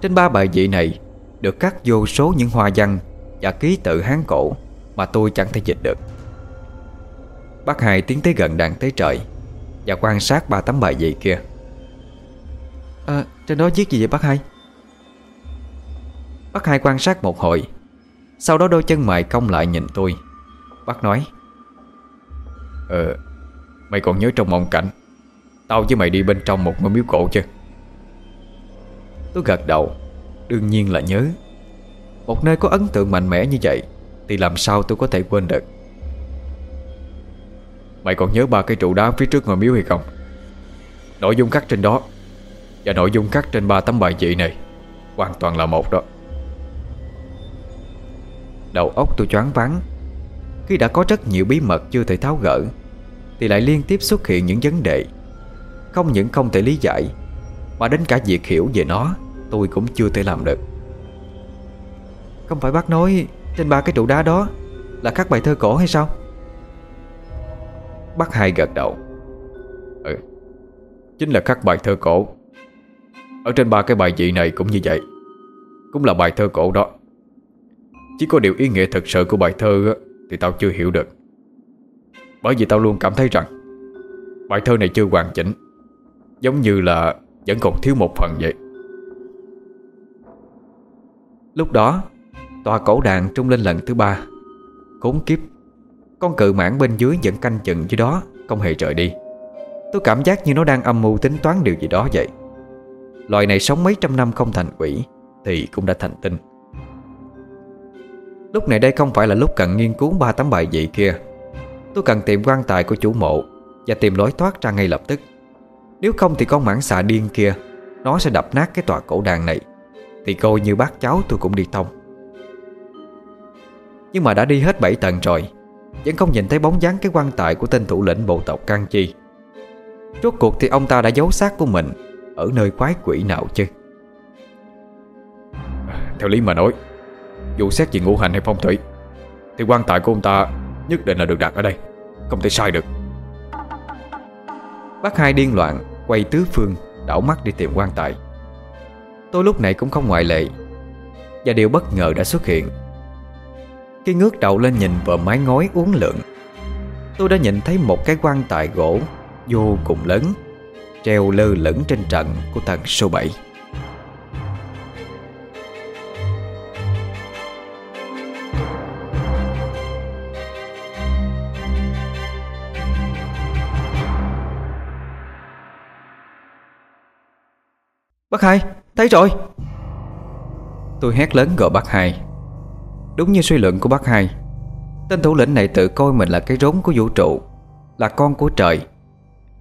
Trên ba bài vị này Được cắt vô số những hoa văn Và ký tự Hán cổ Mà tôi chẳng thể dịch được. Bác Hai tiến tới gần đàn tế trời Và quan sát ba tấm bài vị kia. À trên đó viết gì vậy bác Hai? Bác Hai quan sát một hồi, Sau đó đôi chân mày cong lại nhìn tôi. Bác nói Ờ Mày còn nhớ trong mộng cảnh, Tao với mày đi bên trong một ngôi miếu cổ chứ Tôi gật đầu, Đương nhiên là nhớ. Một nơi có ấn tượng mạnh mẽ như vậy, Thì làm sao tôi có thể quên được? Mày còn nhớ ba cái trụ đá phía trước ngôi miếu hay không? Nội dung khắc trên đó, Và nội dung khắc trên ba tấm bài vị này, Hoàn toàn là một đó. Đầu óc tôi choáng váng, Khi đã có rất nhiều bí mật chưa thể tháo gỡ thì lại liên tiếp xuất hiện những vấn đề. Không những không thể lý giải, Mà đến cả việc hiểu về nó, Tôi cũng chưa thể làm được. Không phải bác nói Trên ba cái trụ đá đó Là các bài thơ cổ hay sao? Bác hai gật đầu. Ừ Chính là các bài thơ cổ. Ở trên ba cái bài vị này cũng như vậy, Cũng là bài thơ cổ đó. Chỉ có điều ý nghĩa thật sự của bài thơ Thì tao chưa hiểu được bởi vì tao luôn cảm thấy rằng Bài thơ này chưa hoàn chỉnh, Giống như là vẫn còn thiếu một phần vậy. Lúc đó, Tòa cổ đàn trung lên lần thứ ba. Khốn kiếp, Con cự mãn bên dưới vẫn canh chừng dưới đó, Không hề rời đi. Tôi cảm giác như nó đang âm mưu tính toán điều gì đó vậy. Loài này sống mấy trăm năm không thành quỷ Thì cũng đã thành tinh. Lúc này đây không phải là lúc cần nghiên cứu ba tấm bài dị kia. Tôi cần tìm quan tài của chủ mộ Và tìm lối thoát ra ngay lập tức. Nếu không thì con mãng xà điên kia, Nó sẽ đập nát cái tòa cổ đàn này. Thì coi như bác cháu tôi cũng đi thông Nhưng mà đã đi hết 7 tầng rồi, Vẫn không nhìn thấy bóng dáng cái quan tài Của tên thủ lĩnh bộ tộc Cang Chi. Rốt cuộc thì ông ta đã giấu xác của mình Ở nơi quái quỷ nào chứ? Theo lý mà nói, Dù xét về ngũ hành hay phong thủy, Thì quan tài của ông ta Nhất định là được đặt ở đây. Không thể sai được. Bác hai điên loạn, Quay tứ phương, Đảo mắt đi tìm quan tài. Tôi lúc này cũng không ngoại lệ, Và điều bất ngờ đã xuất hiện. Khi ngước đầu lên nhìn vào mái ngói uốn lượn. Tôi đã nhìn thấy một cái quan tài gỗ Vô cùng lớn, Treo lơ lửng trên trận của tầng số 7 Bác hai, thấy rồi. Tôi hét lớn gọi bác hai. Đúng như suy luận của bác hai Tên thủ lĩnh này tự coi mình là cái rốn của vũ trụ Là con của trời.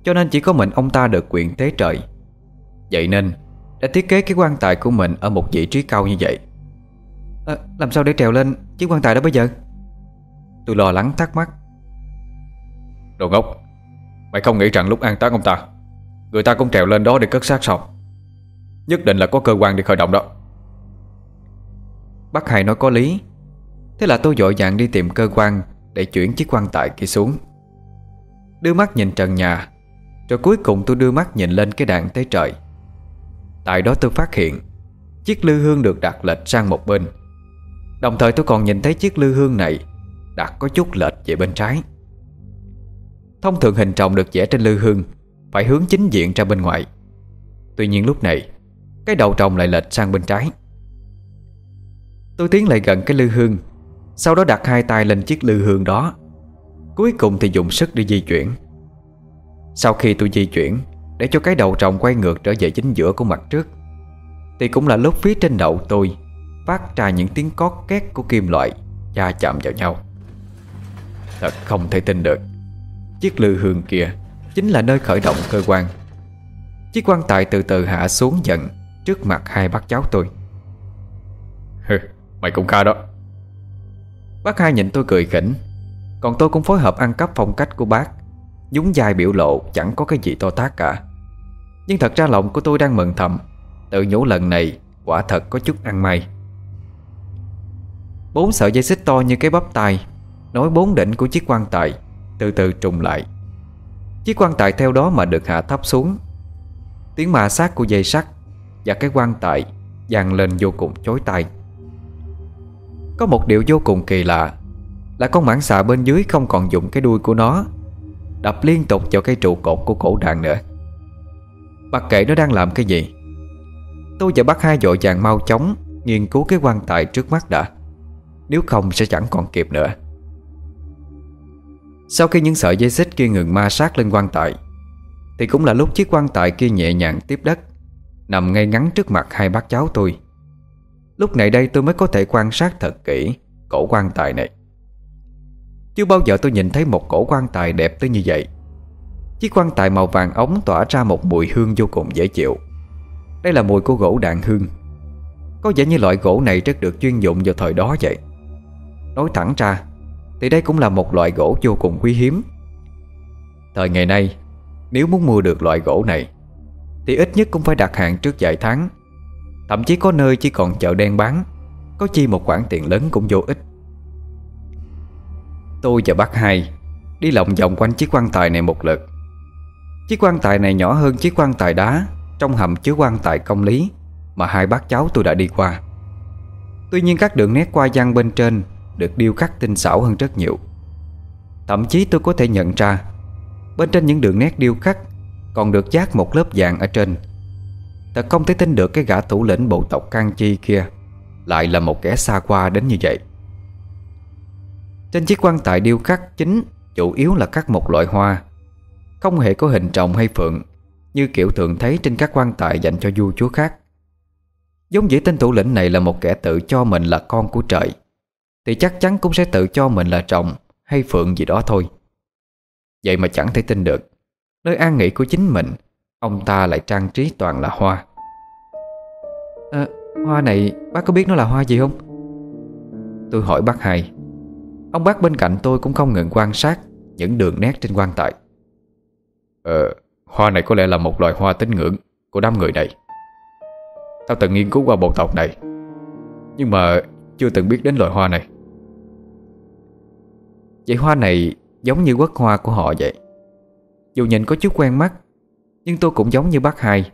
Cho nên chỉ có mình ông ta được quyền tế trời. Vậy nên Đã thiết kế cái quan tài của mình Ở một vị trí cao như vậy. À, Làm sao để trèo lên chiếc quan tài đó bây giờ? Tôi lo lắng thắc mắc. Đồ ngốc Mày không nghĩ rằng lúc an táng ông ta Người ta cũng trèo lên đó để cất xác sao Nhất định là có cơ quan để khởi động đó. Bác Hai nói có lý. Thế là tôi dội dàng đi tìm cơ quan Để chuyển chiếc quan tài kia xuống. Đưa mắt nhìn trần nhà, Rồi cuối cùng tôi đưa mắt nhìn lên cái đàn tới trời. Tại đó tôi phát hiện, Chiếc lư hương được đặt lệch sang một bên. Đồng thời tôi còn nhìn thấy chiếc lư hương này Đặt có chút lệch về bên trái. Thông thường hình tròn được vẽ trên lư hương, Phải hướng chính diện ra bên ngoài. Tuy nhiên lúc này cái đầu trồng lại lệch sang bên trái. Tôi tiến lại gần cái lư hương, Sau đó đặt hai tay lên chiếc lư hương đó. Cuối cùng thì dùng sức đi di chuyển. Sau khi tôi di chuyển, Để cho cái đầu trồng quay ngược trở về chính giữa của mặt trước, Thì cũng là lúc phía trên đầu tôi Phát ra những tiếng cót két của kim loại Va chạm vào nhau. Thật không thể tin được. Chiếc lư hương kia Chính là nơi khởi động cơ quan. Chiếc quan tài từ từ hạ xuống dần Trước mặt hai bác cháu tôi. Hừ, mày cũng kha đó. Bác hai nhìn tôi cười khỉnh Còn tôi cũng phối hợp ăn cắp phong cách của bác. Nhúng dài biểu lộ chẳng có cái gì to tác cả. Nhưng thật ra lòng của tôi đang mừng thầm Tự nhủ lần này quả thật có chút ăn may. Bốn sợi dây xích to như cái bắp tay Nối bốn đỉnh của chiếc quan tài Từ từ trùng lại. Chiếc quan tài theo đó mà được hạ thấp xuống. Tiếng mà sát của dây sắt và cái quan tài dàn lên vô cùng chối tay Có một điều vô cùng kỳ lạ Là con mãng xà bên dưới không còn dùng cái đuôi của nó Đập liên tục vào cái trụ cột của cổ đàn nữa. Mặc kệ nó đang làm cái gì, Tôi và bác hai dội vàng mau chóng Nghiên cứu cái quan tài trước mắt đã, Nếu không sẽ chẳng còn kịp nữa. Sau khi những sợi dây xích kia ngừng ma sát lên quan tài, Thì cũng là lúc chiếc quan tài kia nhẹ nhàng tiếp đất. Nằm ngay ngắn trước mặt hai bác cháu tôi. Lúc này đây tôi mới có thể quan sát thật kỹ Cổ quan tài này. Chưa bao giờ tôi nhìn thấy một cổ quan tài đẹp tới như vậy. Chiếc quan tài màu vàng ống tỏa ra một mùi hương vô cùng dễ chịu. Đây là mùi của gỗ đàn hương. Có vẻ như loại gỗ này rất được chuyên dụng vào thời đó vậy. Nói thẳng ra, Thì đây cũng là một loại gỗ vô cùng quý hiếm. Thời ngày nay, Nếu muốn mua được loại gỗ này thì ít nhất cũng phải đặt hàng trước vài tháng. Thậm chí có nơi chỉ còn chợ đen bán, Có chi một khoản tiền lớn cũng vô ích. Tôi và bác hai Đi lòng vòng quanh chiếc quan tài này một lượt. Chiếc quan tài này nhỏ hơn chiếc quan tài đá Trong hầm chứa quan tài công lý Mà hai bác cháu tôi đã đi qua. Tuy nhiên các đường nét qua văn bên trên Được điêu khắc tinh xảo hơn rất nhiều. Thậm chí tôi có thể nhận ra, Bên trên những đường nét điêu khắc còn được giác một lớp vàng ở trên. Thật không thể tin được cái gã thủ lĩnh bộ tộc Can Chi kia Lại là một kẻ xa qua đến như vậy. Trên chiếc quan tài điêu khắc chính Chủ yếu là khắc một loại hoa, Không hề có hình trồng hay phượng, Như kiểu thường thấy trên các quan tài dành cho vua chúa khác. Giống dĩ tên thủ lĩnh này là một kẻ tự cho mình là con của trời, Thì chắc chắn cũng sẽ tự cho mình là chồng Hay phượng gì đó thôi. Vậy mà chẳng thể tin được Nơi an nghỉ của chính mình Ông ta lại trang trí toàn là hoa. À, Hoa này bác có biết nó là hoa gì không? Tôi hỏi bác hai. Ông bác bên cạnh tôi cũng không ngừng quan sát Những đường nét trên quan tài. Ờ, hoa này có lẽ là một loài hoa tín ngưỡng Của đám người này. Tao từng nghiên cứu qua bộ tộc này Nhưng mà chưa từng biết đến loài hoa này. Vậy hoa này giống như quốc hoa của họ vậy? Dù nhìn có chút quen mắt Nhưng tôi cũng giống như bác hai.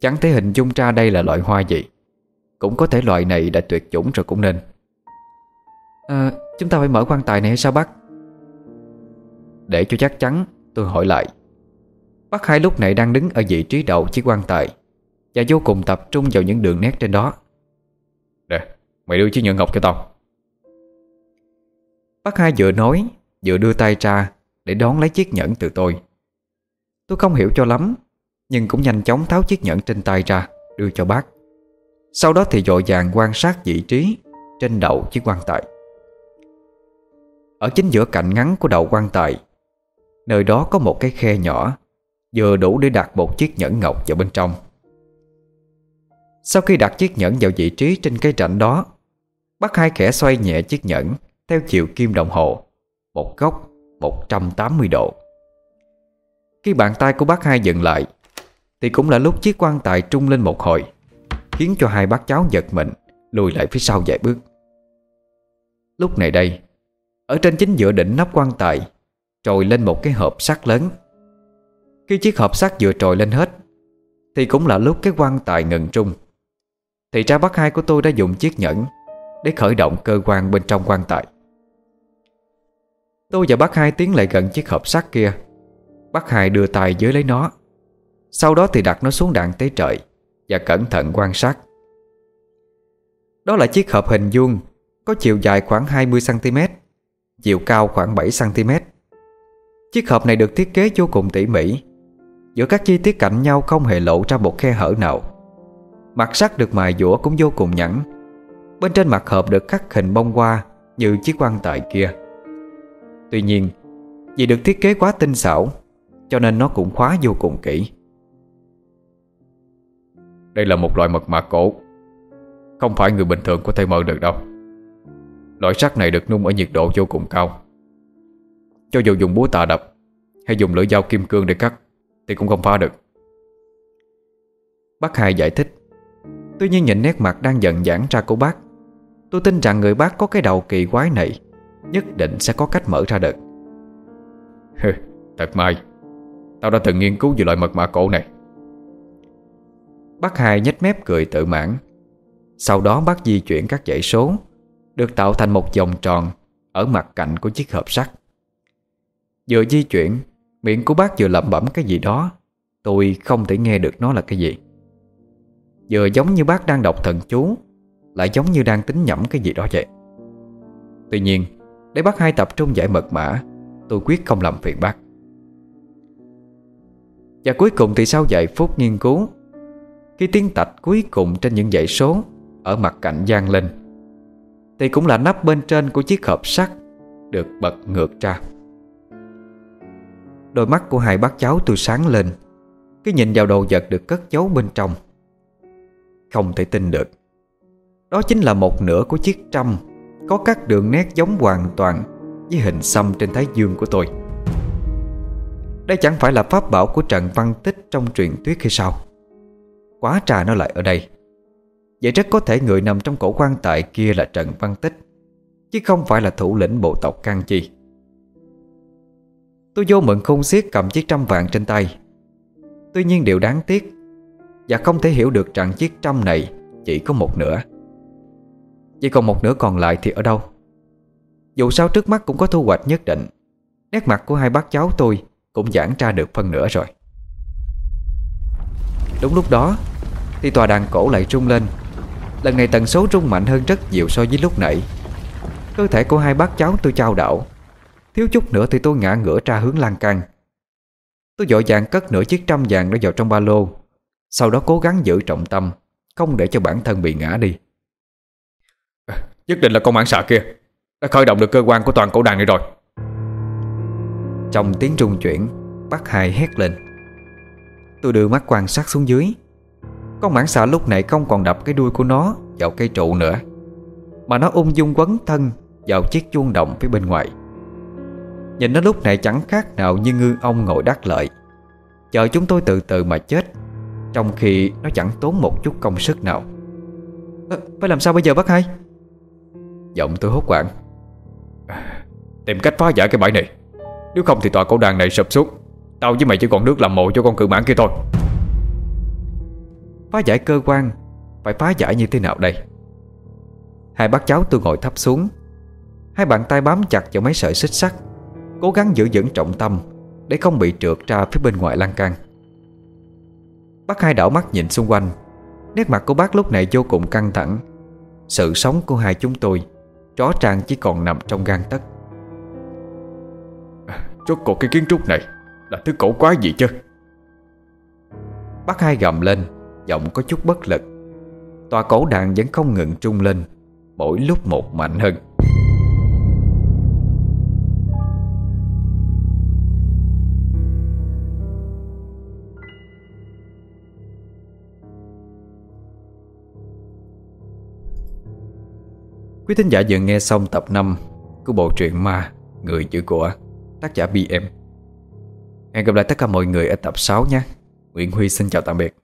Chẳng thể hình dung ra đây là loại hoa gì. Cũng có thể loại này đã tuyệt chủng rồi cũng nên. À, Chúng ta phải mở quan tài này hay sao bác? Để cho chắc chắn Tôi hỏi lại. Bác hai lúc này đang đứng ở vị trí đầu chiếc quan tài Và vô cùng tập trung vào những đường nét trên đó. Nè Mày đưa chiếc nhẫn ngọc cho tao. Bác hai vừa nói Vừa đưa tay ra Để đón lấy chiếc nhẫn từ tôi Tôi không hiểu cho lắm, Nhưng cũng nhanh chóng tháo chiếc nhẫn trên tay ra, Đưa cho bác. Sau đó thì dội vàng quan sát vị trí Trên đầu chiếc quan tài. Ở chính giữa cạnh ngắn của đầu quan tài, Nơi đó có một cái khe nhỏ, Vừa đủ để đặt một chiếc nhẫn ngọc vào bên trong. Sau khi đặt chiếc nhẫn vào vị trí trên cái rãnh đó, Bác hai khẽ xoay nhẹ chiếc nhẫn Theo chiều kim đồng hồ, Một góc 180 độ. Khi bàn tay của bác hai dừng lại, Thì cũng là lúc chiếc quan tài trung lên một hồi, Khiến cho hai bác cháu giật mình, Lùi lại phía sau vài bước. Lúc này đây, Ở trên chính giữa đỉnh nắp quan tài, Trồi lên một cái hộp sắt lớn. Khi chiếc hộp sắt vừa trồi lên hết, Thì cũng là lúc cái quan tài ngừng trung. Thì cha bác hai của tôi đã dùng chiếc nhẫn Để khởi động cơ quan bên trong quan tài. Tôi và bác hai tiến lại gần chiếc hộp sắt kia Bác hai đưa tay dưới lấy nó. Sau đó thì đặt nó xuống đạn tế trời Và cẩn thận quan sát. Đó là chiếc hộp hình vuông, Có chiều dài khoảng 20cm Chiều cao khoảng 7cm Chiếc hộp này được thiết kế vô cùng tỉ mỉ. Giữa các chi tiết cạnh nhau không hề lộ ra một khe hở nào. Mặt sắt được mài dũa cũng vô cùng nhẵn. Bên trên mặt hộp được khắc hình bông hoa Như chiếc quan tài kia. Tuy nhiên, Vì được thiết kế quá tinh xảo cho nên nó cũng khóa vô cùng kỹ. Đây là một loại mật mã cổ. Không phải người bình thường có thể mở được đâu. Loại sắt này được nung ở nhiệt độ vô cùng cao. Cho dù dùng búa tạ đập Hay dùng lưỡi dao kim cương để cắt Thì cũng không phá được. Bác hai giải thích. Tuy nhiên nhìn nét mặt đang giận giãn ra của bác Tôi tin rằng người bác có cái đầu kỳ quái này Nhất định sẽ có cách mở ra được. Thật may Tao đã từng nghiên cứu về loại mật mã cổ này. Bác hai nhếch mép cười tự mãn. Sau đó bác di chuyển các dãy số, Được tạo thành một vòng tròn Ở mặt cạnh của chiếc hộp sắt. Vừa di chuyển, Miệng của bác vừa lẩm bẩm cái gì đó, Tôi không thể nghe được nó là cái gì. Vừa giống như bác đang đọc thần chú, Lại giống như đang tính nhẩm cái gì đó vậy. Tuy nhiên, Để bác hai tập trung giải mật mã, Tôi quyết không làm phiền bác. Và cuối cùng thì sau vài phút nghiên cứu Khi tiếng tạch cuối cùng trên những dãy số Ở mặt cạnh gian lên. Thì cũng là nắp bên trên của chiếc hộp sắt Được bật ngược ra. Đôi mắt của hai bác cháu tôi sáng lên Khi nhìn vào đồ vật được cất giấu bên trong. Không thể tin được. Đó chính là một nửa của chiếc trăm Có các đường nét giống hoàn toàn Với hình xăm trên thái dương của tôi. Đây chẳng phải là pháp bảo của Trần Văn Tích Trong truyền thuyết hay sao? Quá trà nó lại ở đây. Vậy rất có thể người nằm trong cổ quan tài kia là Trần Văn Tích, Chứ không phải là thủ lĩnh bộ tộc Can Chi. Tôi vô mượn không xiết cầm chiếc trăm vàng trên tay. Tuy nhiên điều đáng tiếc Và không thể hiểu được rằng chiếc trăm này Chỉ có một nửa. Chỉ còn một nửa còn lại thì ở đâu? Dù sao trước mắt cũng có thu hoạch nhất định. Nét mặt của hai bác cháu tôi cũng giãn ra được phân nửa rồi. Đúng lúc đó, Thì tòa đàn cổ lại rung lên. Lần này tần số rung mạnh hơn rất nhiều so với lúc nãy. Cơ thể của hai bác cháu tôi trao đảo. Thiếu chút nữa thì tôi ngã ngửa ra hướng lan can. Tôi dội vàng cất nửa chiếc trăm vàng đó vào trong ba lô. Sau đó cố gắng giữ trọng tâm, Không để cho bản thân bị ngã đi. Nhất định là con mãn xà kia Đã khởi động được cơ quan của toàn cổ đàn này rồi. Trong tiếng trung chuyển Bác hai hét lên. Tôi đưa mắt quan sát xuống dưới. Con mãng xà lúc nãy không còn đập cái đuôi của nó Vào cây trụ nữa Mà nó ung dung quấn thân Vào chiếc chuông động phía bên ngoài. Nhìn nó lúc này chẳng khác nào như ngư ông ngồi đắc lợi. Chờ chúng tôi từ từ mà chết Trong khi nó chẳng tốn một chút công sức nào. À, Phải làm sao bây giờ bác hai? Giọng tôi hốt quảng à, Tìm cách phá giải cái bãi này. Nếu không thì tòa cổ đàn này sụp xuống. Tao với mày chỉ còn nước làm mộ cho con cự mãn kia thôi. Phá giải cơ quan, Phải phá giải như thế nào đây? Hai bác cháu tôi ngồi thấp xuống. Hai bàn tay bám chặt vào mấy sợi xích sắt, Cố gắng giữ vững trọng tâm Để không bị trượt ra phía bên ngoài lan can. Bác hai đảo mắt nhìn xung quanh, Nét mặt của bác lúc này vô cùng căng thẳng. Sự sống của hai chúng tôi Rõ ràng chỉ còn nằm trong gan tất Rốt cuộc cái kiến trúc này Là thứ cổ quái gì chứ? Bác hai gầm lên, Giọng có chút bất lực. Tòa cổ đàn vẫn không ngừng trung lên, Mỗi lúc một mạnh hơn. Quý thính giả vừa nghe xong tập 5 Của bộ truyện Ma, Người chữ của tác giả BM Hẹn gặp lại tất cả mọi người ở tập 6 nhé. Nguyễn Huy xin chào tạm biệt.